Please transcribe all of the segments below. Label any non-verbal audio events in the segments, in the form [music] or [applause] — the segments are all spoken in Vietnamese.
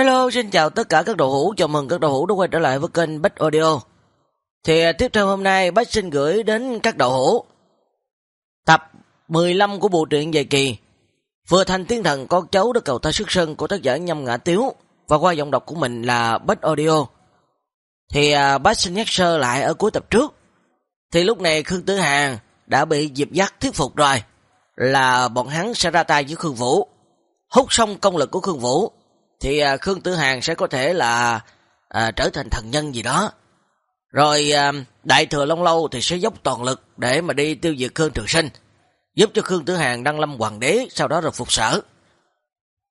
Hello, xin chào tất cả các đồ hữu, chào mừng các đồ hữu đã quay trở lại với kênh Bách Audio. Thì à, tiếp theo hôm nay, Bách xin gửi đến các đồ hữu tập 15 của bộ truyện dài kỳ Vừa thành tiên thần con cháu đã cầu ta sức sân của tác giả Nhâm Ngã Tiếu và qua giọng đọc của mình là Bách Audio. Thì à, Bách xin nhắc sơ lại ở cuối tập trước. Thì lúc này Khương Tử Hàng đã bị Diệp Giác thuyết phục rồi là bọn hắn sẽ ra tay với Khương Vũ. Hút xong công lực của Khương Vũ thì à, Khương Tử Hàng sẽ có thể là à, trở thành thần nhân gì đó. Rồi à, Đại Thừa Long Lâu thì sẽ dốc toàn lực để mà đi tiêu diệt Khương Trường Sinh, giúp cho Khương Tử Hàng đăng lâm hoàng đế, sau đó rồi phục sở.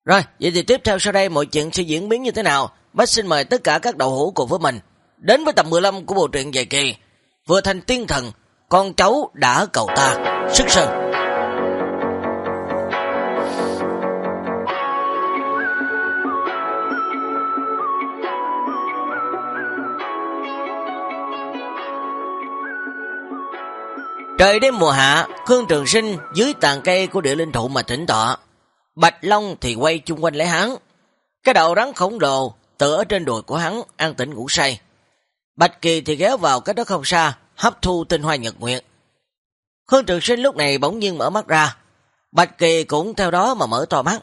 Rồi, vậy thì tiếp theo sau đây mọi chuyện sẽ diễn biến như thế nào? Bác xin mời tất cả các đậu hữu cùng với mình đến với tập 15 của bộ truyện dài kỳ. Vừa thành tiên thần, con cháu đã cầu ta, sức sơn. Trời đêm mùa hạ, Khương Trường Sinh dưới tàn cây của địa linh thụ mà tỉnh tọa. Bạch Long thì quay chung quanh lấy hắn. Cái đầu rắn khổng lồ tựa ở trên đùi của hắn an tĩnh ngủ say. Bạch Kỳ thì ghé vào cái đó không xa, hấp thu tinh hoa nhật nguyện. Khương Trường Sinh lúc này bỗng nhiên mở mắt ra. Bạch Kỳ cũng theo đó mà mở to mắt.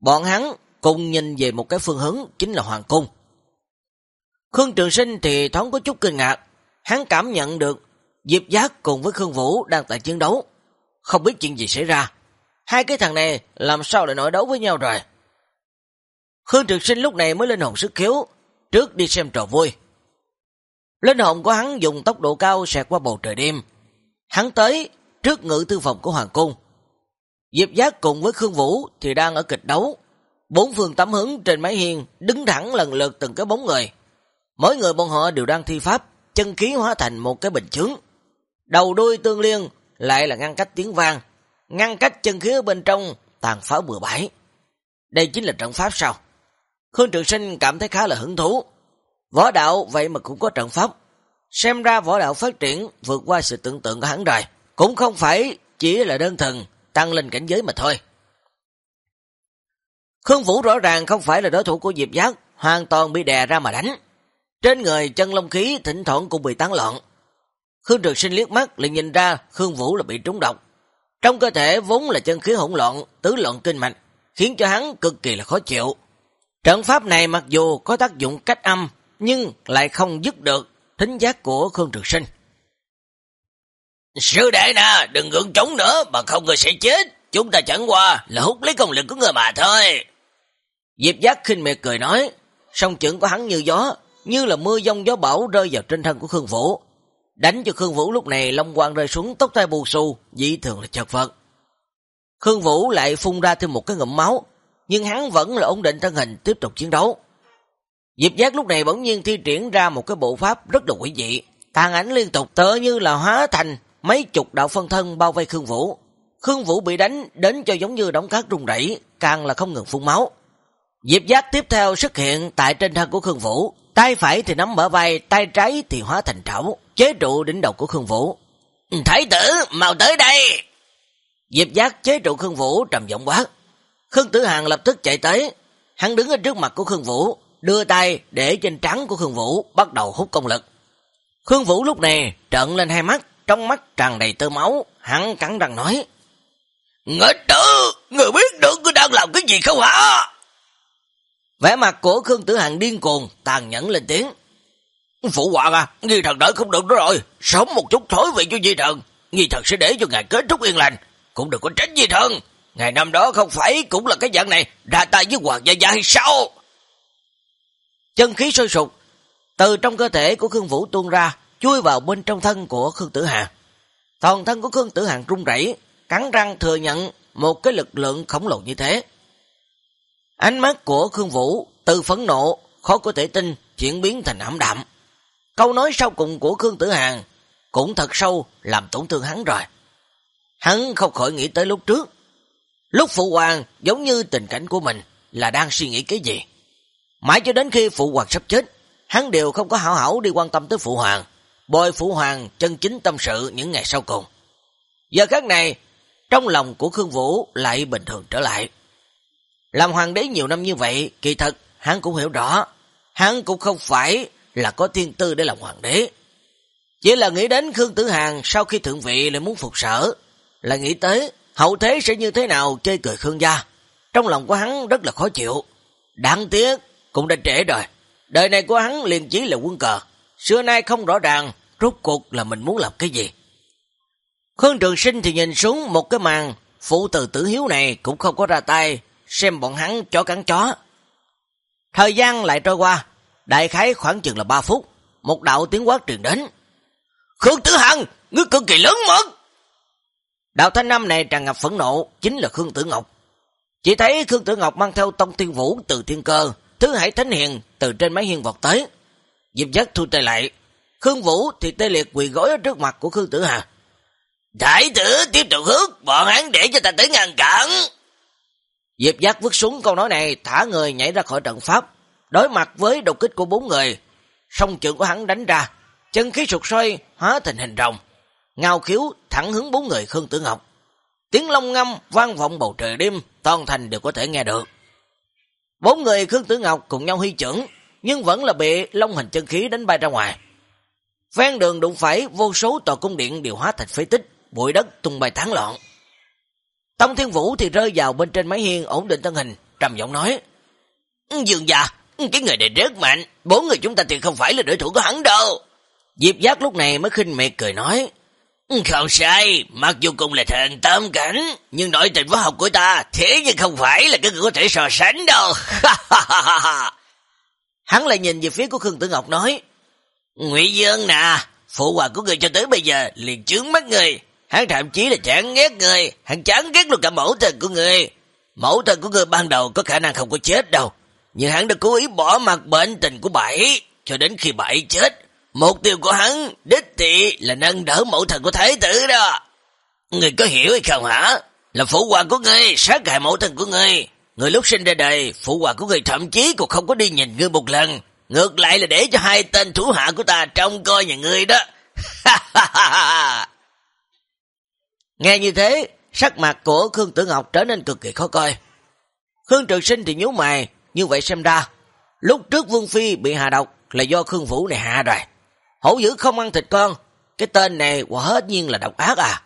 Bọn hắn cùng nhìn về một cái phương hướng chính là Hoàng Cung. Khương Trường Sinh thì thoáng có chút kinh ngạc. Hắn cảm nhận được Diệp Giác cùng với Khương Vũ đang tại chiến đấu. Không biết chuyện gì xảy ra. Hai cái thằng này làm sao lại nổi đấu với nhau rồi. Khương Trực Sinh lúc này mới lên hồn sức khiếu, trước đi xem trò vui. Linh hồn của hắn dùng tốc độ cao xẹt qua bầu trời đêm. Hắn tới trước ngự thư phòng của Hoàng Cung. Diệp Giác cùng với Khương Vũ thì đang ở kịch đấu. Bốn phương tắm hướng trên mái hiên đứng thẳng lần lượt từng cái bóng người. Mỗi người bọn họ đều đang thi pháp, chân khí hóa thành một cái bình chướng. Đầu đuôi tương liên lại là ngăn cách tiếng vang, ngăn cách chân khí ở bên trong tàn phá bừa bãi. Đây chính là trận pháp sao? Khương Trường Sinh cảm thấy khá là hứng thú. Võ đạo vậy mà cũng có trận pháp. Xem ra võ đạo phát triển vượt qua sự tưởng tượng của hắn rồi. Cũng không phải chỉ là đơn thần tăng lên cảnh giới mà thôi. Khương Vũ rõ ràng không phải là đối thủ của Diệp Giác, hoàn toàn bị đè ra mà đánh. Trên người chân lông khí thỉnh thoảng cũng bị tán loạn. Khương Trường Sinh liếc mắt liền nhìn ra Khương Vũ là bị trúng độc. Trong cơ thể vốn là chân khí hỗn loạn, tứ loạn kinh mạch, khiến cho hắn cực kỳ là khó chịu. Trận pháp này mặc dù có tác dụng cách âm, nhưng lại không dứt được thính giác của Khương Trường Sinh. Sư đệ nè, đừng gượng trống nữa, mà không người sẽ chết. Chúng ta chẳng qua là hút lấy công lực của người mà thôi. Diệp giác khinh miệt cười nói, song trưởng của hắn như gió, như là mưa dông gió bão rơi vào trên thân của Khương Vũ. Đánh cho Khương Vũ lúc này long quang rơi xuống tóc tai bù xù, dị thường là chật vật. Khương Vũ lại phun ra thêm một cái ngụm máu, nhưng hắn vẫn là ổn định thân hình tiếp tục chiến đấu. Diệp giác lúc này bỗng nhiên thi triển ra một cái bộ pháp rất là quỷ dị, tàn ảnh liên tục tựa như là hóa thành mấy chục đạo phân thân bao vây Khương Vũ. Khương Vũ bị đánh đến cho giống như đóng cát rung rẩy, càng là không ngừng phun máu. Diệp giác tiếp theo xuất hiện tại trên thân của Khương Vũ, tay phải thì nắm mở vai, tay trái thì hóa thành trảo, chế trụ đỉnh đầu của Khương Vũ. Thái tử, mau tới đây! Diệp giác chế trụ Khương Vũ trầm giọng quát. Khương Tử Hàng lập tức chạy tới, hắn đứng ở trước mặt của Khương Vũ, đưa tay để trên trắng của Khương Vũ, bắt đầu hút công lực. Khương Vũ lúc này trợn lên hai mắt, trong mắt tràn đầy tơ máu, hắn cắn răng nói. Nghịch tử, người biết được tôi đang làm cái gì không hả? Vẻ mặt của Khương Tử Hằng điên cuồng, tàn nhẫn lên tiếng. Phụ hoàng à, nghi thần đợi không được nữa rồi, sống một chút thối vị cho di thần, nghi thần sẽ để cho ngài kết thúc yên lành, cũng đừng có tránh di thần. Ngày năm đó không phải cũng là cái dạng này, ra tay với hoàng gia gia hay sao? Chân khí sôi sụt, từ trong cơ thể của Khương Vũ tuôn ra, chui vào bên trong thân của Khương Tử Hằng. Toàn thân của Khương Tử Hằng rung rẩy, cắn răng thừa nhận một cái lực lượng khổng lồ như thế. Ánh mắt của Khương Vũ từ phẫn nộ, khó có thể tin, chuyển biến thành ẩm đạm. Câu nói sau cùng của Khương Tử Hàng cũng thật sâu làm tổn thương hắn rồi. Hắn không khỏi nghĩ tới lúc trước. Lúc Phụ Hoàng giống như tình cảnh của mình là đang suy nghĩ cái gì. Mãi cho đến khi Phụ Hoàng sắp chết, hắn đều không có hảo hảo đi quan tâm tới Phụ Hoàng. Bồi Phụ Hoàng chân chính tâm sự những ngày sau cùng. Giờ khác này, trong lòng của Khương Vũ lại bình thường trở lại. Làm hoàng đế nhiều năm như vậy, kỳ thật, hắn cũng hiểu rõ, hắn cũng không phải là có thiên tư để làm hoàng đế. Chỉ là nghĩ đến Khương Tử Hàng sau khi thượng vị lại muốn phục sở, là nghĩ tới hậu thế sẽ như thế nào chơi cười Khương gia. Trong lòng của hắn rất là khó chịu. Đáng tiếc, cũng đã trễ rồi. Đời này của hắn liền chỉ là quân cờ. Xưa nay không rõ ràng, rốt cuộc là mình muốn làm cái gì. Khương Trường Sinh thì nhìn xuống một cái màn, phụ từ tử hiếu này cũng không có ra tay, xem bọn hắn chó cắn chó. Thời gian lại trôi qua, đại khái khoảng chừng là 3 phút, một đạo tiếng quát truyền đến. Khương Tử Hằng, ngươi cực kỳ lớn mật! Đạo thanh năm này tràn ngập phẫn nộ, chính là Khương Tử Ngọc. Chỉ thấy Khương Tử Ngọc mang theo tông tiên vũ từ thiên cơ, thứ hải thánh hiền từ trên máy hiên vọt tới. Diệp giác thu tay lại, Khương Vũ thì tê liệt quỳ gối ở trước mặt của Khương Tử hằng Đại tử tiếp tục hước, bọn hắn để cho ta tới ngăn cản. Diệp giác vứt súng câu nói này, thả người nhảy ra khỏi trận pháp, đối mặt với đột kích của bốn người. Song trường của hắn đánh ra, chân khí sụt xoay, hóa thành hình rồng. Ngao khiếu thẳng hướng bốn người Khương Tử Ngọc. Tiếng long ngâm vang vọng bầu trời đêm, toàn thành đều có thể nghe được. Bốn người Khương Tử Ngọc cùng nhau huy trưởng, nhưng vẫn là bị long hình chân khí đánh bay ra ngoài. Ven đường đụng phải vô số tòa cung điện đều hóa thành phế tích, bụi đất tung bay tán loạn. Tông Thiên Vũ thì rơi vào bên trên máy hiên ổn định thân hình, trầm giọng nói. Dương già, cái người này rất mạnh, bốn người chúng ta thì không phải là đối thủ của hắn đâu. Diệp giác lúc này mới khinh miệt cười nói. Không sai, mặc dù cùng là thần tâm cảnh, nhưng nội tình võ học của ta thế nhưng không phải là cái người có thể so sánh đâu. [laughs] Hắn lại nhìn về phía của Khương Tử Ngọc nói, Ngụy Dương nè, phụ hoàng của người cho tới bây giờ liền chướng mắt người, hắn thậm chí là chán ghét người, hắn chán ghét luôn cả mẫu thần của người. Mẫu thần của người ban đầu có khả năng không có chết đâu, nhưng hắn đã cố ý bỏ mặt bệnh tình của bảy, cho đến khi bảy chết, Mục tiêu của hắn, đích thị là nâng đỡ mẫu thần của thái tử đó. Người có hiểu hay không hả? Là phụ hoàng của ngươi, sát hại mẫu thần của ngươi. Người lúc sinh ra đời, phụ hoàng của người thậm chí còn không có đi nhìn ngươi một lần. Ngược lại là để cho hai tên thủ hạ của ta trông coi nhà ngươi đó. [laughs] Nghe như thế, sắc mặt của Khương Tử Ngọc trở nên cực kỳ khó coi. Khương Trường Sinh thì nhíu mày, như vậy xem ra, lúc trước Vương Phi bị hạ độc là do Khương Vũ này hạ rồi. Hổ dữ không ăn thịt con, cái tên này quả hết nhiên là độc ác à.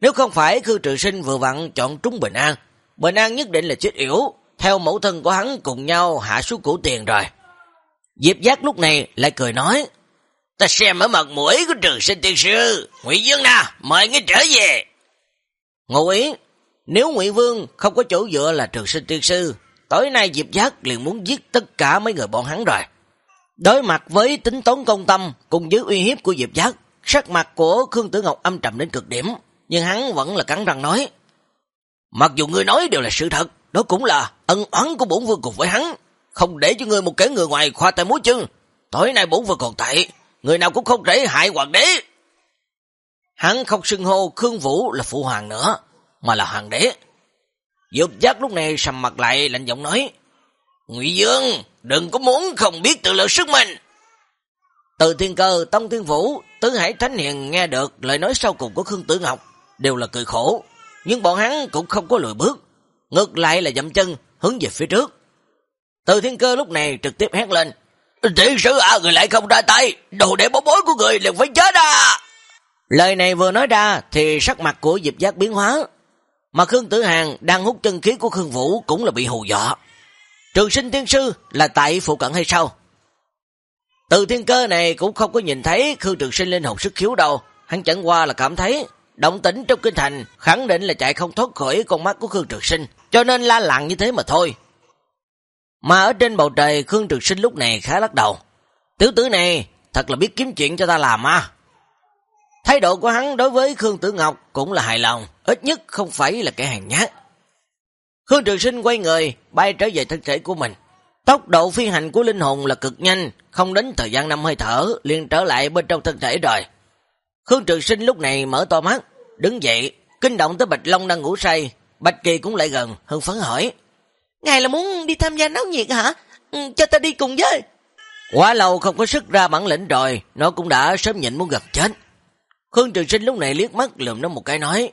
Nếu không phải Khương Trường Sinh vừa vặn chọn trúng Bình An, Bình An nhất định là chết yếu, theo mẫu thân của hắn cùng nhau hạ xuống củ tiền rồi. Diệp giác lúc này lại cười nói, ta xem ở mặt mũi của Trường Sinh tiên sư, Ngụy Dương nè, mời ngươi trở về. Ngụ ý, nếu Ngụy Vương không có chỗ dựa là Trường Sinh tiên sư, tối nay Diệp giác liền muốn giết tất cả mấy người bọn hắn rồi. Đối mặt với tính toán công tâm cùng với uy hiếp của Diệp Giác, sắc mặt của Khương Tử Ngọc âm trầm đến cực điểm, nhưng hắn vẫn là cắn răng nói. Mặc dù ngươi nói đều là sự thật, đó cũng là ân oán của bổn vương cùng với hắn, không để cho ngươi một kẻ người ngoài khoa tay múa chân. Tối nay bổn vương còn tại người nào cũng không thể hại hoàng đế. Hắn không xưng hô Khương Vũ là phụ hoàng nữa, mà là hoàng đế. dục Giác lúc này sầm mặt lại lạnh giọng nói, Ngụy Dương, đừng có muốn không biết tự lượng sức mình. Từ thiên cơ, Tông Thiên Vũ, Tứ Hải Thánh Hiền nghe được lời nói sau cùng của Khương Tử Ngọc, đều là cười khổ, nhưng bọn hắn cũng không có lùi bước, ngược lại là dậm chân hướng về phía trước. Từ thiên cơ lúc này trực tiếp hét lên, Thiện sư à, người lại không ra tay, đồ để bố bối của người liền phải chết à. Lời này vừa nói ra thì sắc mặt của Diệp Giác biến hóa, mà Khương Tử Hàng đang hút chân khí của Khương Vũ cũng là bị hù dọa. Trường sinh tiên sư là tại phụ cận hay sao? Từ thiên cơ này cũng không có nhìn thấy Khương Trường Sinh lên hồn sức khiếu đâu. Hắn chẳng qua là cảm thấy động tĩnh trong kinh thành khẳng định là chạy không thoát khỏi con mắt của Khương Trường Sinh. Cho nên la lặng như thế mà thôi. Mà ở trên bầu trời Khương Trường Sinh lúc này khá lắc đầu. Tiểu tử này thật là biết kiếm chuyện cho ta làm à. Thái độ của hắn đối với Khương Tử Ngọc cũng là hài lòng. Ít nhất không phải là kẻ hàng nhát. Khương Trường Sinh quay người, bay trở về thân thể của mình. Tốc độ phi hành của linh hồn là cực nhanh, không đến thời gian năm hơi thở, liền trở lại bên trong thân thể rồi. Khương Trường Sinh lúc này mở to mắt, đứng dậy, kinh động tới Bạch Long đang ngủ say. Bạch Kỳ cũng lại gần, hưng phấn hỏi. Ngài là muốn đi tham gia náo nhiệt hả? Ừ, cho ta đi cùng với. Quá lâu không có sức ra bản lĩnh rồi, nó cũng đã sớm nhịn muốn gặp chết. Khương Trường Sinh lúc này liếc mắt lườm nó một cái nói.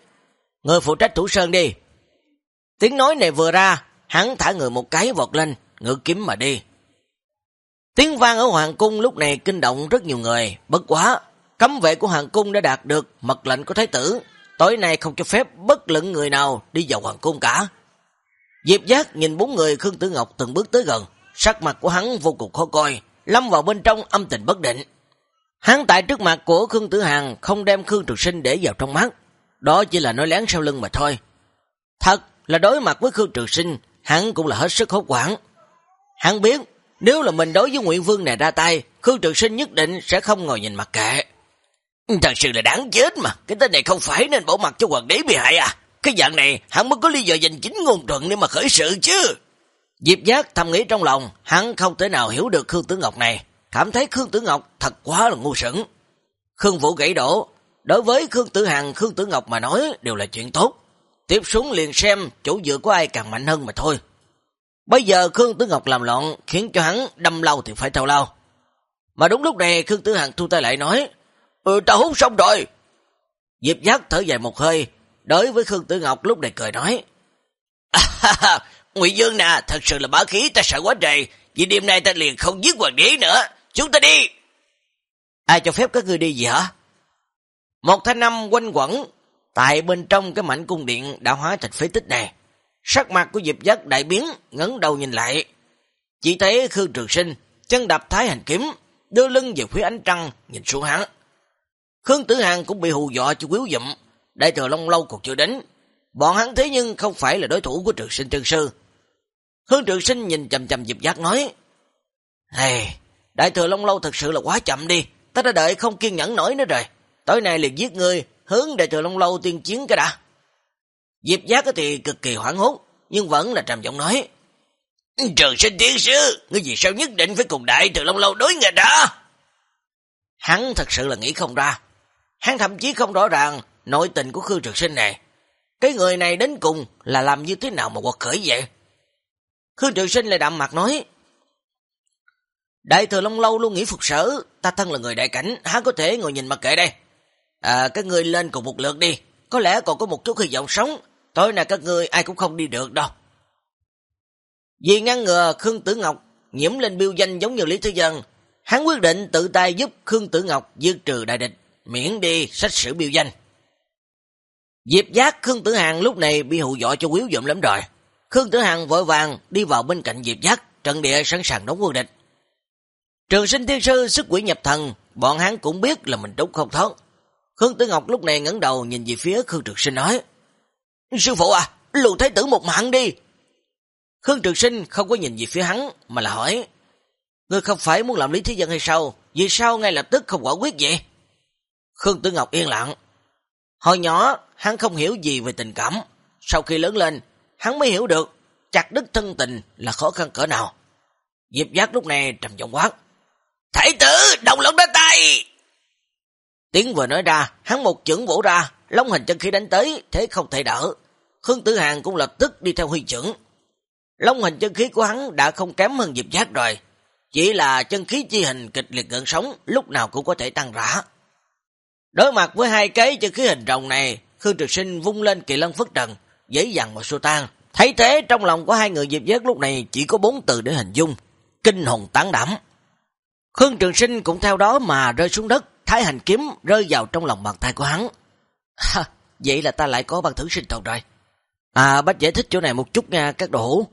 Người phụ trách thủ sơn đi, Tiếng nói này vừa ra, hắn thả người một cái vọt lên, ngự kiếm mà đi. Tiếng vang ở Hoàng Cung lúc này kinh động rất nhiều người, bất quá. Cấm vệ của Hoàng Cung đã đạt được mật lệnh của Thái tử, tối nay không cho phép bất luận người nào đi vào Hoàng Cung cả. Diệp Giác nhìn bốn người Khương Tử Ngọc từng bước tới gần, sắc mặt của hắn vô cùng khó coi, lâm vào bên trong âm tình bất định. Hắn tại trước mặt của Khương Tử Hằng không đem Khương Trực Sinh để vào trong mắt, đó chỉ là nói lén sau lưng mà thôi. Thật là đối mặt với Khương Trực Sinh, hắn cũng là hết sức hốt quảng. Hắn biết, nếu là mình đối với Nguyễn Vương này ra tay, Khương Trực Sinh nhất định sẽ không ngồi nhìn mặt kệ. Thật sự là đáng chết mà, cái tên này không phải nên bỏ mặt cho hoàng đế bị hại à. Cái dạng này, hắn mới có lý do dành chính ngôn thuận để mà khởi sự chứ. Diệp Giác thầm nghĩ trong lòng, hắn không thể nào hiểu được Khương Tử Ngọc này, cảm thấy Khương Tử Ngọc thật quá là ngu sững. Khương Vũ gãy đổ, đối với Khương Tử Hằng, Khương Tử Ngọc mà nói đều là chuyện tốt. Tiếp xuống liền xem chủ dựa của ai càng mạnh hơn mà thôi. Bây giờ Khương Tử Ngọc làm loạn khiến cho hắn đâm lâu thì phải thao lao. Mà đúng lúc này Khương Tử Hằng thu tay lại nói Ừ ta hút xong rồi. Diệp Giác thở dài một hơi đối với Khương Tử Ngọc lúc này cười nói à, Ngụy Dương nè thật sự là bá khí ta sợ quá trời vì đêm nay ta liền không giết hoàng đế nữa chúng ta đi. Ai cho phép các ngươi đi gì hả? Một thanh năm quanh quẩn tại bên trong cái mảnh cung điện đã hóa thành phế tích này. Sắc mặt của Diệp Giác đại biến, ngấn đầu nhìn lại. Chỉ thấy Khương Trường Sinh, chân đạp thái hành kiếm, đưa lưng về phía ánh trăng, nhìn xuống hắn. Khương Tử Hàng cũng bị hù dọa cho quýu dụm, đại thừa Long Lâu còn chưa đến. Bọn hắn thế nhưng không phải là đối thủ của Trường Sinh trương Sư. Hương Trường Sinh nhìn chầm chầm Diệp Giác nói, Hey, đại thừa Long Lâu thật sự là quá chậm đi, ta đã đợi không kiên nhẫn nổi nữa rồi. Tối nay liền giết người, hướng đại thừa Long Lâu tiên chiến cái đã. Diệp Giác thì cực kỳ hoảng hốt, nhưng vẫn là trầm giọng nói. Trường sinh tiến sư, ngươi gì sao nhất định phải cùng đại thừa Long Lâu đối nghịch đó? Hắn thật sự là nghĩ không ra. Hắn thậm chí không rõ ràng nội tình của Khương trực Sinh này. Cái người này đến cùng là làm như thế nào mà quật khởi vậy? Khương trực Sinh lại đạm mặt nói. Đại thừa Long Lâu luôn nghĩ phục sở, ta thân là người đại cảnh, há có thể ngồi nhìn mặc kệ đây. À, các người lên cùng một lượt đi, có lẽ còn có một chút hy vọng sống, tối nay các ngươi ai cũng không đi được đâu. Vì ngăn ngừa Khương Tử Ngọc nhiễm lên biêu danh giống như Lý Thư Dân, hắn quyết định tự tay giúp Khương Tử Ngọc diệt trừ đại địch, miễn đi sách sử biêu danh. Diệp giác Khương Tử Hàng lúc này bị hù dọa cho quýu dụm lắm rồi. Khương Tử Hàng vội vàng đi vào bên cạnh Diệp giác, trận địa sẵn sàng đóng quân địch. Trường sinh thiên sư sức quỷ nhập thần, bọn hắn cũng biết là mình trúng không thoát. Khương Tử Ngọc lúc này ngẩng đầu nhìn về phía Khương Trực Sinh nói, Sư phụ à, lùi thái tử một mạng đi. Khương Trực Sinh không có nhìn về phía hắn, mà là hỏi, Ngươi không phải muốn làm lý thế dân hay sao? Vì sao ngay lập tức không quả quyết vậy? Khương Tử Ngọc yên lặng. Hồi nhỏ, hắn không hiểu gì về tình cảm. Sau khi lớn lên, hắn mới hiểu được chặt đứt thân tình là khó khăn cỡ nào. Diệp giác lúc này trầm giọng quát. Thái tử, đồng lòng ra tay! Tiếng vừa nói ra, hắn một chưởng vỗ ra, long hình chân khí đánh tới, thế không thể đỡ. Khương Tử Hàng cũng lập tức đi theo huy chưởng. Long hình chân khí của hắn đã không kém hơn Diệp giác rồi. Chỉ là chân khí chi hình kịch liệt gần sống, lúc nào cũng có thể tăng rã. Đối mặt với hai cái chân khí hình rồng này, Khương Trực Sinh vung lên kỳ lân phất trần, dễ dàng mà xô tan. Thấy thế trong lòng của hai người Diệp Giác lúc này chỉ có bốn từ để hình dung, kinh hồn tán đảm. Khương Trường Sinh cũng theo đó mà rơi xuống đất, thái hành kiếm rơi vào trong lòng bàn tay của hắn. [laughs] Ha, vậy là ta lại có bằng thử sinh tồn rồi. À, bách giải thích chỗ này một chút nha các đồ hữu.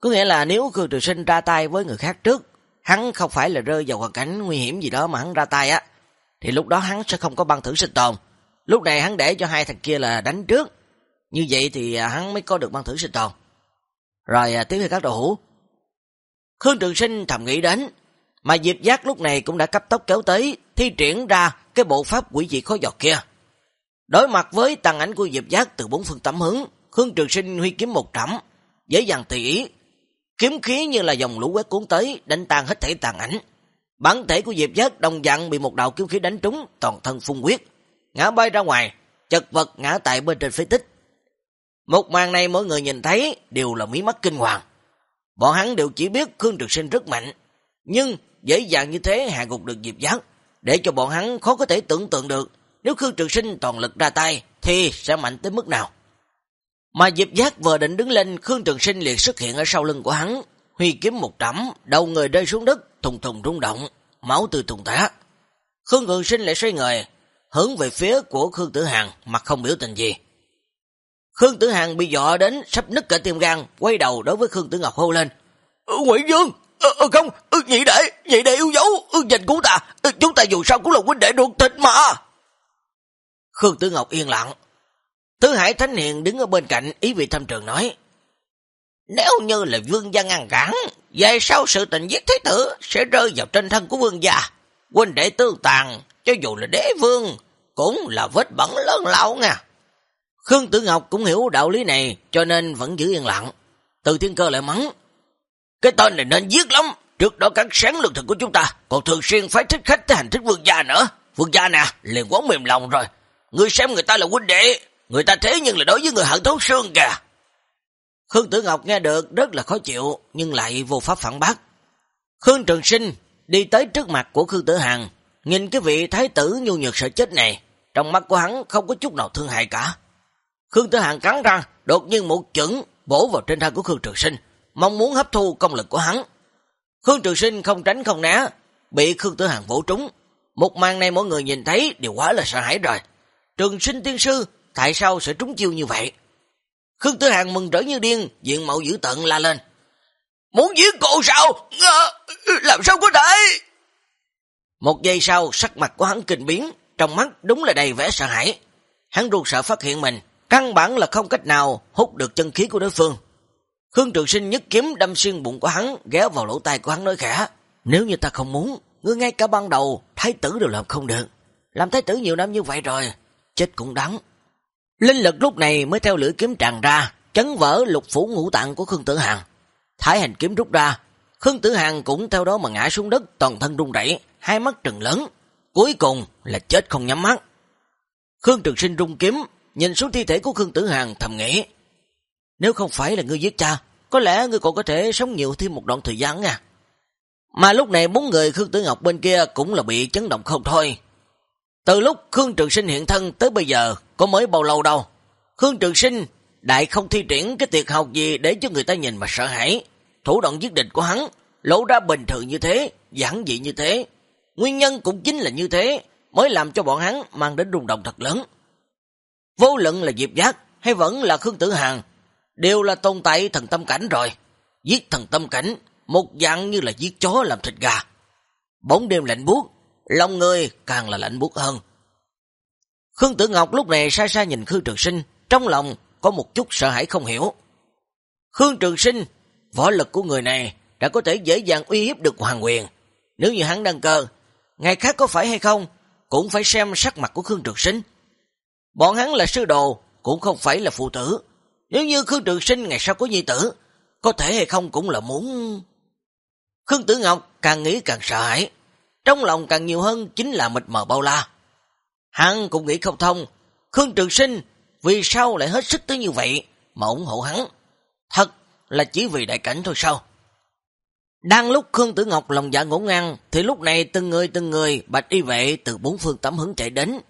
Có nghĩa là nếu Khương Trường Sinh ra tay với người khác trước, hắn không phải là rơi vào hoàn cảnh nguy hiểm gì đó mà hắn ra tay á, thì lúc đó hắn sẽ không có băng thử sinh tồn. Lúc này hắn để cho hai thằng kia là đánh trước, như vậy thì à, hắn mới có được băng thử sinh tồn. Rồi à, tiếp theo các đồ hữu. Khương Trường Sinh thầm nghĩ đến, mà Diệp Giác lúc này cũng đã cấp tốc kéo tới, thi triển ra cái bộ pháp quỷ dị khó giọt kia. Đối mặt với tàn ảnh của Diệp Giác từ bốn phương tám hướng, Khương Trường Sinh huy kiếm một trẩm, dễ dàng tùy ý, Kiếm khí như là dòng lũ quét cuốn tới, đánh tan hết thể tàn ảnh. Bản thể của Diệp Giác đồng dạng bị một đạo kiếm khí đánh trúng, toàn thân phun huyết ngã bay ra ngoài, chật vật ngã tại bên trên phế tích. Một màn này mỗi người nhìn thấy đều là mí mắt kinh hoàng. Bọn hắn đều chỉ biết Khương Trực Sinh rất mạnh, nhưng dễ dàng như thế hạ gục được Diệp Giác, để cho bọn hắn khó có thể tưởng tượng được nếu Khương Trực Sinh toàn lực ra tay thì sẽ mạnh tới mức nào. Mà Diệp Giác vừa định đứng lên, Khương Trường Sinh liền xuất hiện ở sau lưng của hắn, huy kiếm một trẫm, đầu người rơi xuống đất, thùng thùng rung động, máu từ thùng tá. Khương Trường Sinh lại xoay người, hướng về phía của Khương Tử Hàng, mặt không biểu tình gì. Khương Tử Hàng bị dọa đến sắp nứt cả tim gan, quay đầu đối với Khương Tử Ngọc hô lên. Nguyễn Dương, ờ, ờ, không, ờ, nhị đệ, nhị đệ yêu dấu, ừ, dành cứu ta, ờ, chúng ta dù sao cũng là huynh đệ ruột thịt mà. Khương Tử Ngọc yên lặng. Tứ Hải Thánh Hiền đứng ở bên cạnh, ý vị thâm trường nói. Nếu như là vương gia ngăn cản, về sau sự tình giết thế tử sẽ rơi vào trên thân của vương gia. Huynh đệ tư tàn, cho dù là đế vương, cũng là vết bẩn lớn lao nha. Khương Tử Ngọc cũng hiểu đạo lý này, cho nên vẫn giữ yên lặng. Từ thiên cơ lại mắng. Cái tên này nên giết lắm, trước đó cắn sáng lương thực của chúng ta, còn thường xuyên phải thích khách tới hành thích vương gia nữa. Vương gia nè, liền quán mềm lòng rồi. Người xem người ta là huynh đệ, người ta thế nhưng là đối với người hận thấu xương kìa. Khương Tử Ngọc nghe được rất là khó chịu, nhưng lại vô pháp phản bác. Khương Trường Sinh đi tới trước mặt của Khương Tử Hằng, nhìn cái vị thái tử nhu nhược sợ chết này, trong mắt của hắn không có chút nào thương hại cả. Khương Tử Hàng cắn răng, đột nhiên một chưởng bổ vào trên thân của Khương Trường Sinh, mong muốn hấp thu công lực của hắn. Khương Trường Sinh không tránh không né, bị Khương Tử Hàng vỗ trúng. Một màn này mọi người nhìn thấy đều quá là sợ hãi rồi. Trường Sinh tiên sư, tại sao sẽ trúng chiêu như vậy? Khương Tử Hàng mừng rỡ như điên, diện mạo dữ tận la lên. Muốn giết cô sao? À, làm sao có thể? Một giây sau, sắc mặt của hắn kinh biến, trong mắt đúng là đầy vẻ sợ hãi. Hắn ruột sợ phát hiện mình, căn bản là không cách nào hút được chân khí của đối phương. Khương Trường Sinh nhất kiếm đâm xuyên bụng của hắn, ghé vào lỗ tai của hắn nói khẽ. Nếu như ta không muốn, ngươi ngay cả ban đầu, thái tử đều làm không được. Làm thái tử nhiều năm như vậy rồi, chết cũng đáng. Linh lực lúc này mới theo lưỡi kiếm tràn ra, chấn vỡ lục phủ ngũ tạng của Khương Tử Hàng. Thái hành kiếm rút ra, Khương Tử Hàng cũng theo đó mà ngã xuống đất toàn thân rung rẩy, hai mắt trừng lớn, cuối cùng là chết không nhắm mắt. Khương Trường Sinh rung kiếm, nhìn xuống thi thể của Khương Tử Hàng thầm nghĩ, nếu không phải là ngươi giết cha, có lẽ ngươi còn có thể sống nhiều thêm một đoạn thời gian à. Mà lúc này bốn người Khương Tử Ngọc bên kia cũng là bị chấn động không thôi. Từ lúc Khương Trường Sinh hiện thân tới bây giờ, có mới bao lâu đâu. Khương Trường Sinh đại không thi triển cái tiệc học gì để cho người ta nhìn mà sợ hãi. Thủ đoạn giết địch của hắn lộ ra bình thường như thế, giản dị như thế. Nguyên nhân cũng chính là như thế mới làm cho bọn hắn mang đến rung động thật lớn. Vô luận là Diệp Giác hay vẫn là Khương Tử Hàng đều là tồn tại thần tâm cảnh rồi. Giết thần tâm cảnh, một dạng như là giết chó làm thịt gà. Bóng đêm lạnh buốt, lòng người càng là lạnh buốt hơn. Khương Tử Ngọc lúc này xa xa nhìn Khương Trường Sinh, trong lòng có một chút sợ hãi không hiểu. Khương Trường Sinh, võ lực của người này đã có thể dễ dàng uy hiếp được Hoàng Quyền. Nếu như hắn đăng cơ, ngày khác có phải hay không, cũng phải xem sắc mặt của Khương trực Sinh. Bọn hắn là sư đồ, cũng không phải là phụ tử. Nếu như Khương trực Sinh ngày sau có nhi tử, có thể hay không cũng là muốn... Khương Tử Ngọc càng nghĩ càng sợ hãi, trong lòng càng nhiều hơn chính là mịt mờ bao la. Hắn cũng nghĩ không thông, Khương Trường Sinh vì sao lại hết sức tới như vậy mà ủng hộ hắn. Thật là chỉ vì đại cảnh thôi sao? Đang lúc Khương Tử Ngọc lòng dạ ngỗ ngang, thì lúc này từng người từng người bạch y vệ từ bốn phương tắm hứng chạy đến,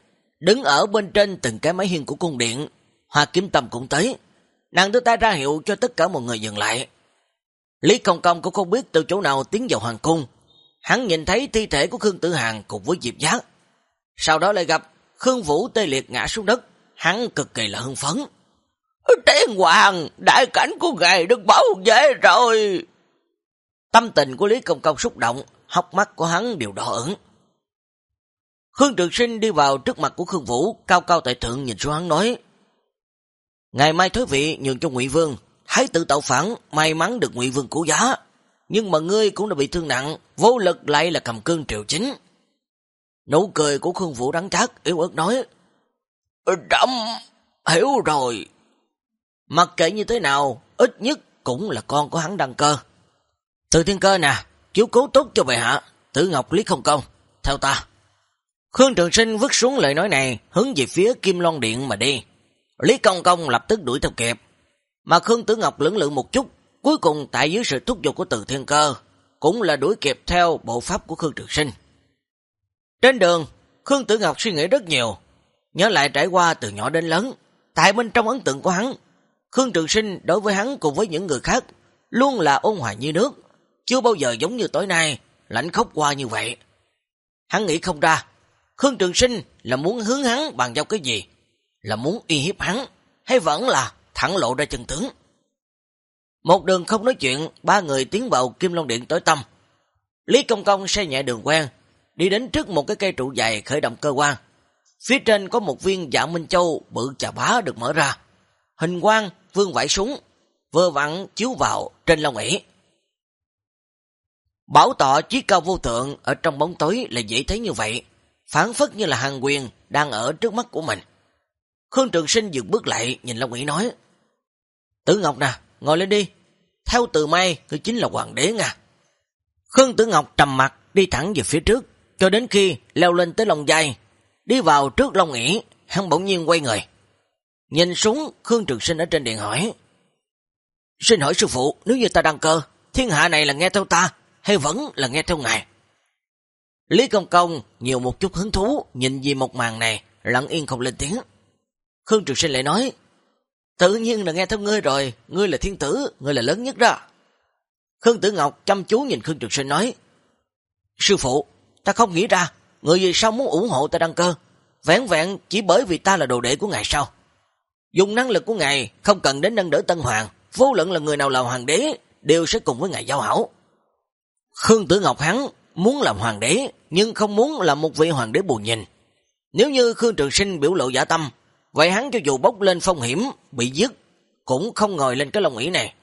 đứng ở bên trên từng cái máy hiên của cung điện. Hoa kiếm tâm cũng tới. Nàng đưa tay ra hiệu cho tất cả mọi người dừng lại. Lý Công Công cũng không biết từ chỗ nào tiến vào hoàng cung. Hắn nhìn thấy thi thể của Khương Tử Hàng cùng với Diệp Giác. Sau đó lại gặp Khương Vũ tê liệt ngã xuống đất, hắn cực kỳ là hưng phấn. Tiên Hoàng, đại cảnh của ngài được bảo vệ rồi. Tâm tình của Lý Công Công xúc động, hốc mắt của hắn đều đỏ ửng. Khương Trường Sinh đi vào trước mặt của Khương Vũ, cao cao tại thượng nhìn xuống hắn nói. Ngày mai thối vị nhường cho Ngụy Vương, thái tử tạo phản, may mắn được Ngụy Vương cứu giá. Nhưng mà ngươi cũng đã bị thương nặng, vô lực lại là cầm cương triều chính. Nụ cười của Khương Vũ đắng chát, yếu ớt nói. Trâm, hiểu rồi. Mặc kệ như thế nào, ít nhất cũng là con của hắn đăng cơ. Từ thiên cơ nè, chiếu cố tốt cho bệ hạ, tử ngọc lý không công, theo ta. Khương Trường Sinh vứt xuống lời nói này, hướng về phía Kim Loan Điện mà đi. Lý Công Công lập tức đuổi theo kịp. Mà Khương Tử Ngọc lưỡng lượng một chút, cuối cùng tại dưới sự thúc giục của từ thiên cơ, cũng là đuổi kịp theo bộ pháp của Khương Trường Sinh. Trên đường, Khương Tử Ngọc suy nghĩ rất nhiều, nhớ lại trải qua từ nhỏ đến lớn. Tại bên trong ấn tượng của hắn, Khương Trường Sinh đối với hắn cùng với những người khác luôn là ôn hòa như nước, chưa bao giờ giống như tối nay, lạnh khóc qua như vậy. Hắn nghĩ không ra, Khương Trường Sinh là muốn hướng hắn bàn giao cái gì? Là muốn y hiếp hắn, hay vẫn là thẳng lộ ra chân tướng? Một đường không nói chuyện, ba người tiến vào Kim Long Điện tối tâm. Lý Công Công xe nhẹ đường quen, đi đến trước một cái cây trụ dài khởi động cơ quan. Phía trên có một viên dạ Minh Châu bự chà bá được mở ra. Hình quang vương vải súng, vừa vặn chiếu vào trên lông ỉ. Bảo tọa chí cao vô thượng ở trong bóng tối là dễ thấy như vậy, phản phất như là hàng quyền đang ở trước mắt của mình. Khương Trường Sinh dừng bước lại nhìn Long ỉ nói, Tử Ngọc nè, ngồi lên đi, theo từ mai, ngươi chính là hoàng đế nha. Khương Tử Ngọc trầm mặt đi thẳng về phía trước, cho đến khi leo lên tới lòng dài, đi vào trước lông nghỉ, hắn bỗng nhiên quay người. Nhìn xuống, Khương Trường Sinh ở trên điện hỏi. Xin hỏi sư phụ, nếu như ta đăng cơ, thiên hạ này là nghe theo ta, hay vẫn là nghe theo ngài? Lý Công Công nhiều một chút hứng thú, nhìn gì một màn này, lặng yên không lên tiếng. Khương Trường Sinh lại nói, Tự nhiên là nghe theo ngươi rồi, ngươi là thiên tử, ngươi là lớn nhất đó. Khương Tử Ngọc chăm chú nhìn Khương Trường Sinh nói, Sư phụ, ta không nghĩ ra, người gì sao muốn ủng hộ ta đăng cơ, vẹn vẹn chỉ bởi vì ta là đồ đệ của ngài sao. Dùng năng lực của ngài, không cần đến nâng đỡ Tân Hoàng, vô luận là người nào là hoàng đế, đều sẽ cùng với ngài giao hảo. Khương Tử Ngọc hắn muốn làm hoàng đế, nhưng không muốn làm một vị hoàng đế bù nhìn. Nếu như Khương Trường Sinh biểu lộ giả tâm, Vậy hắn cho dù bốc lên phong hiểm, bị giết, cũng không ngồi lên cái lông ỉ này.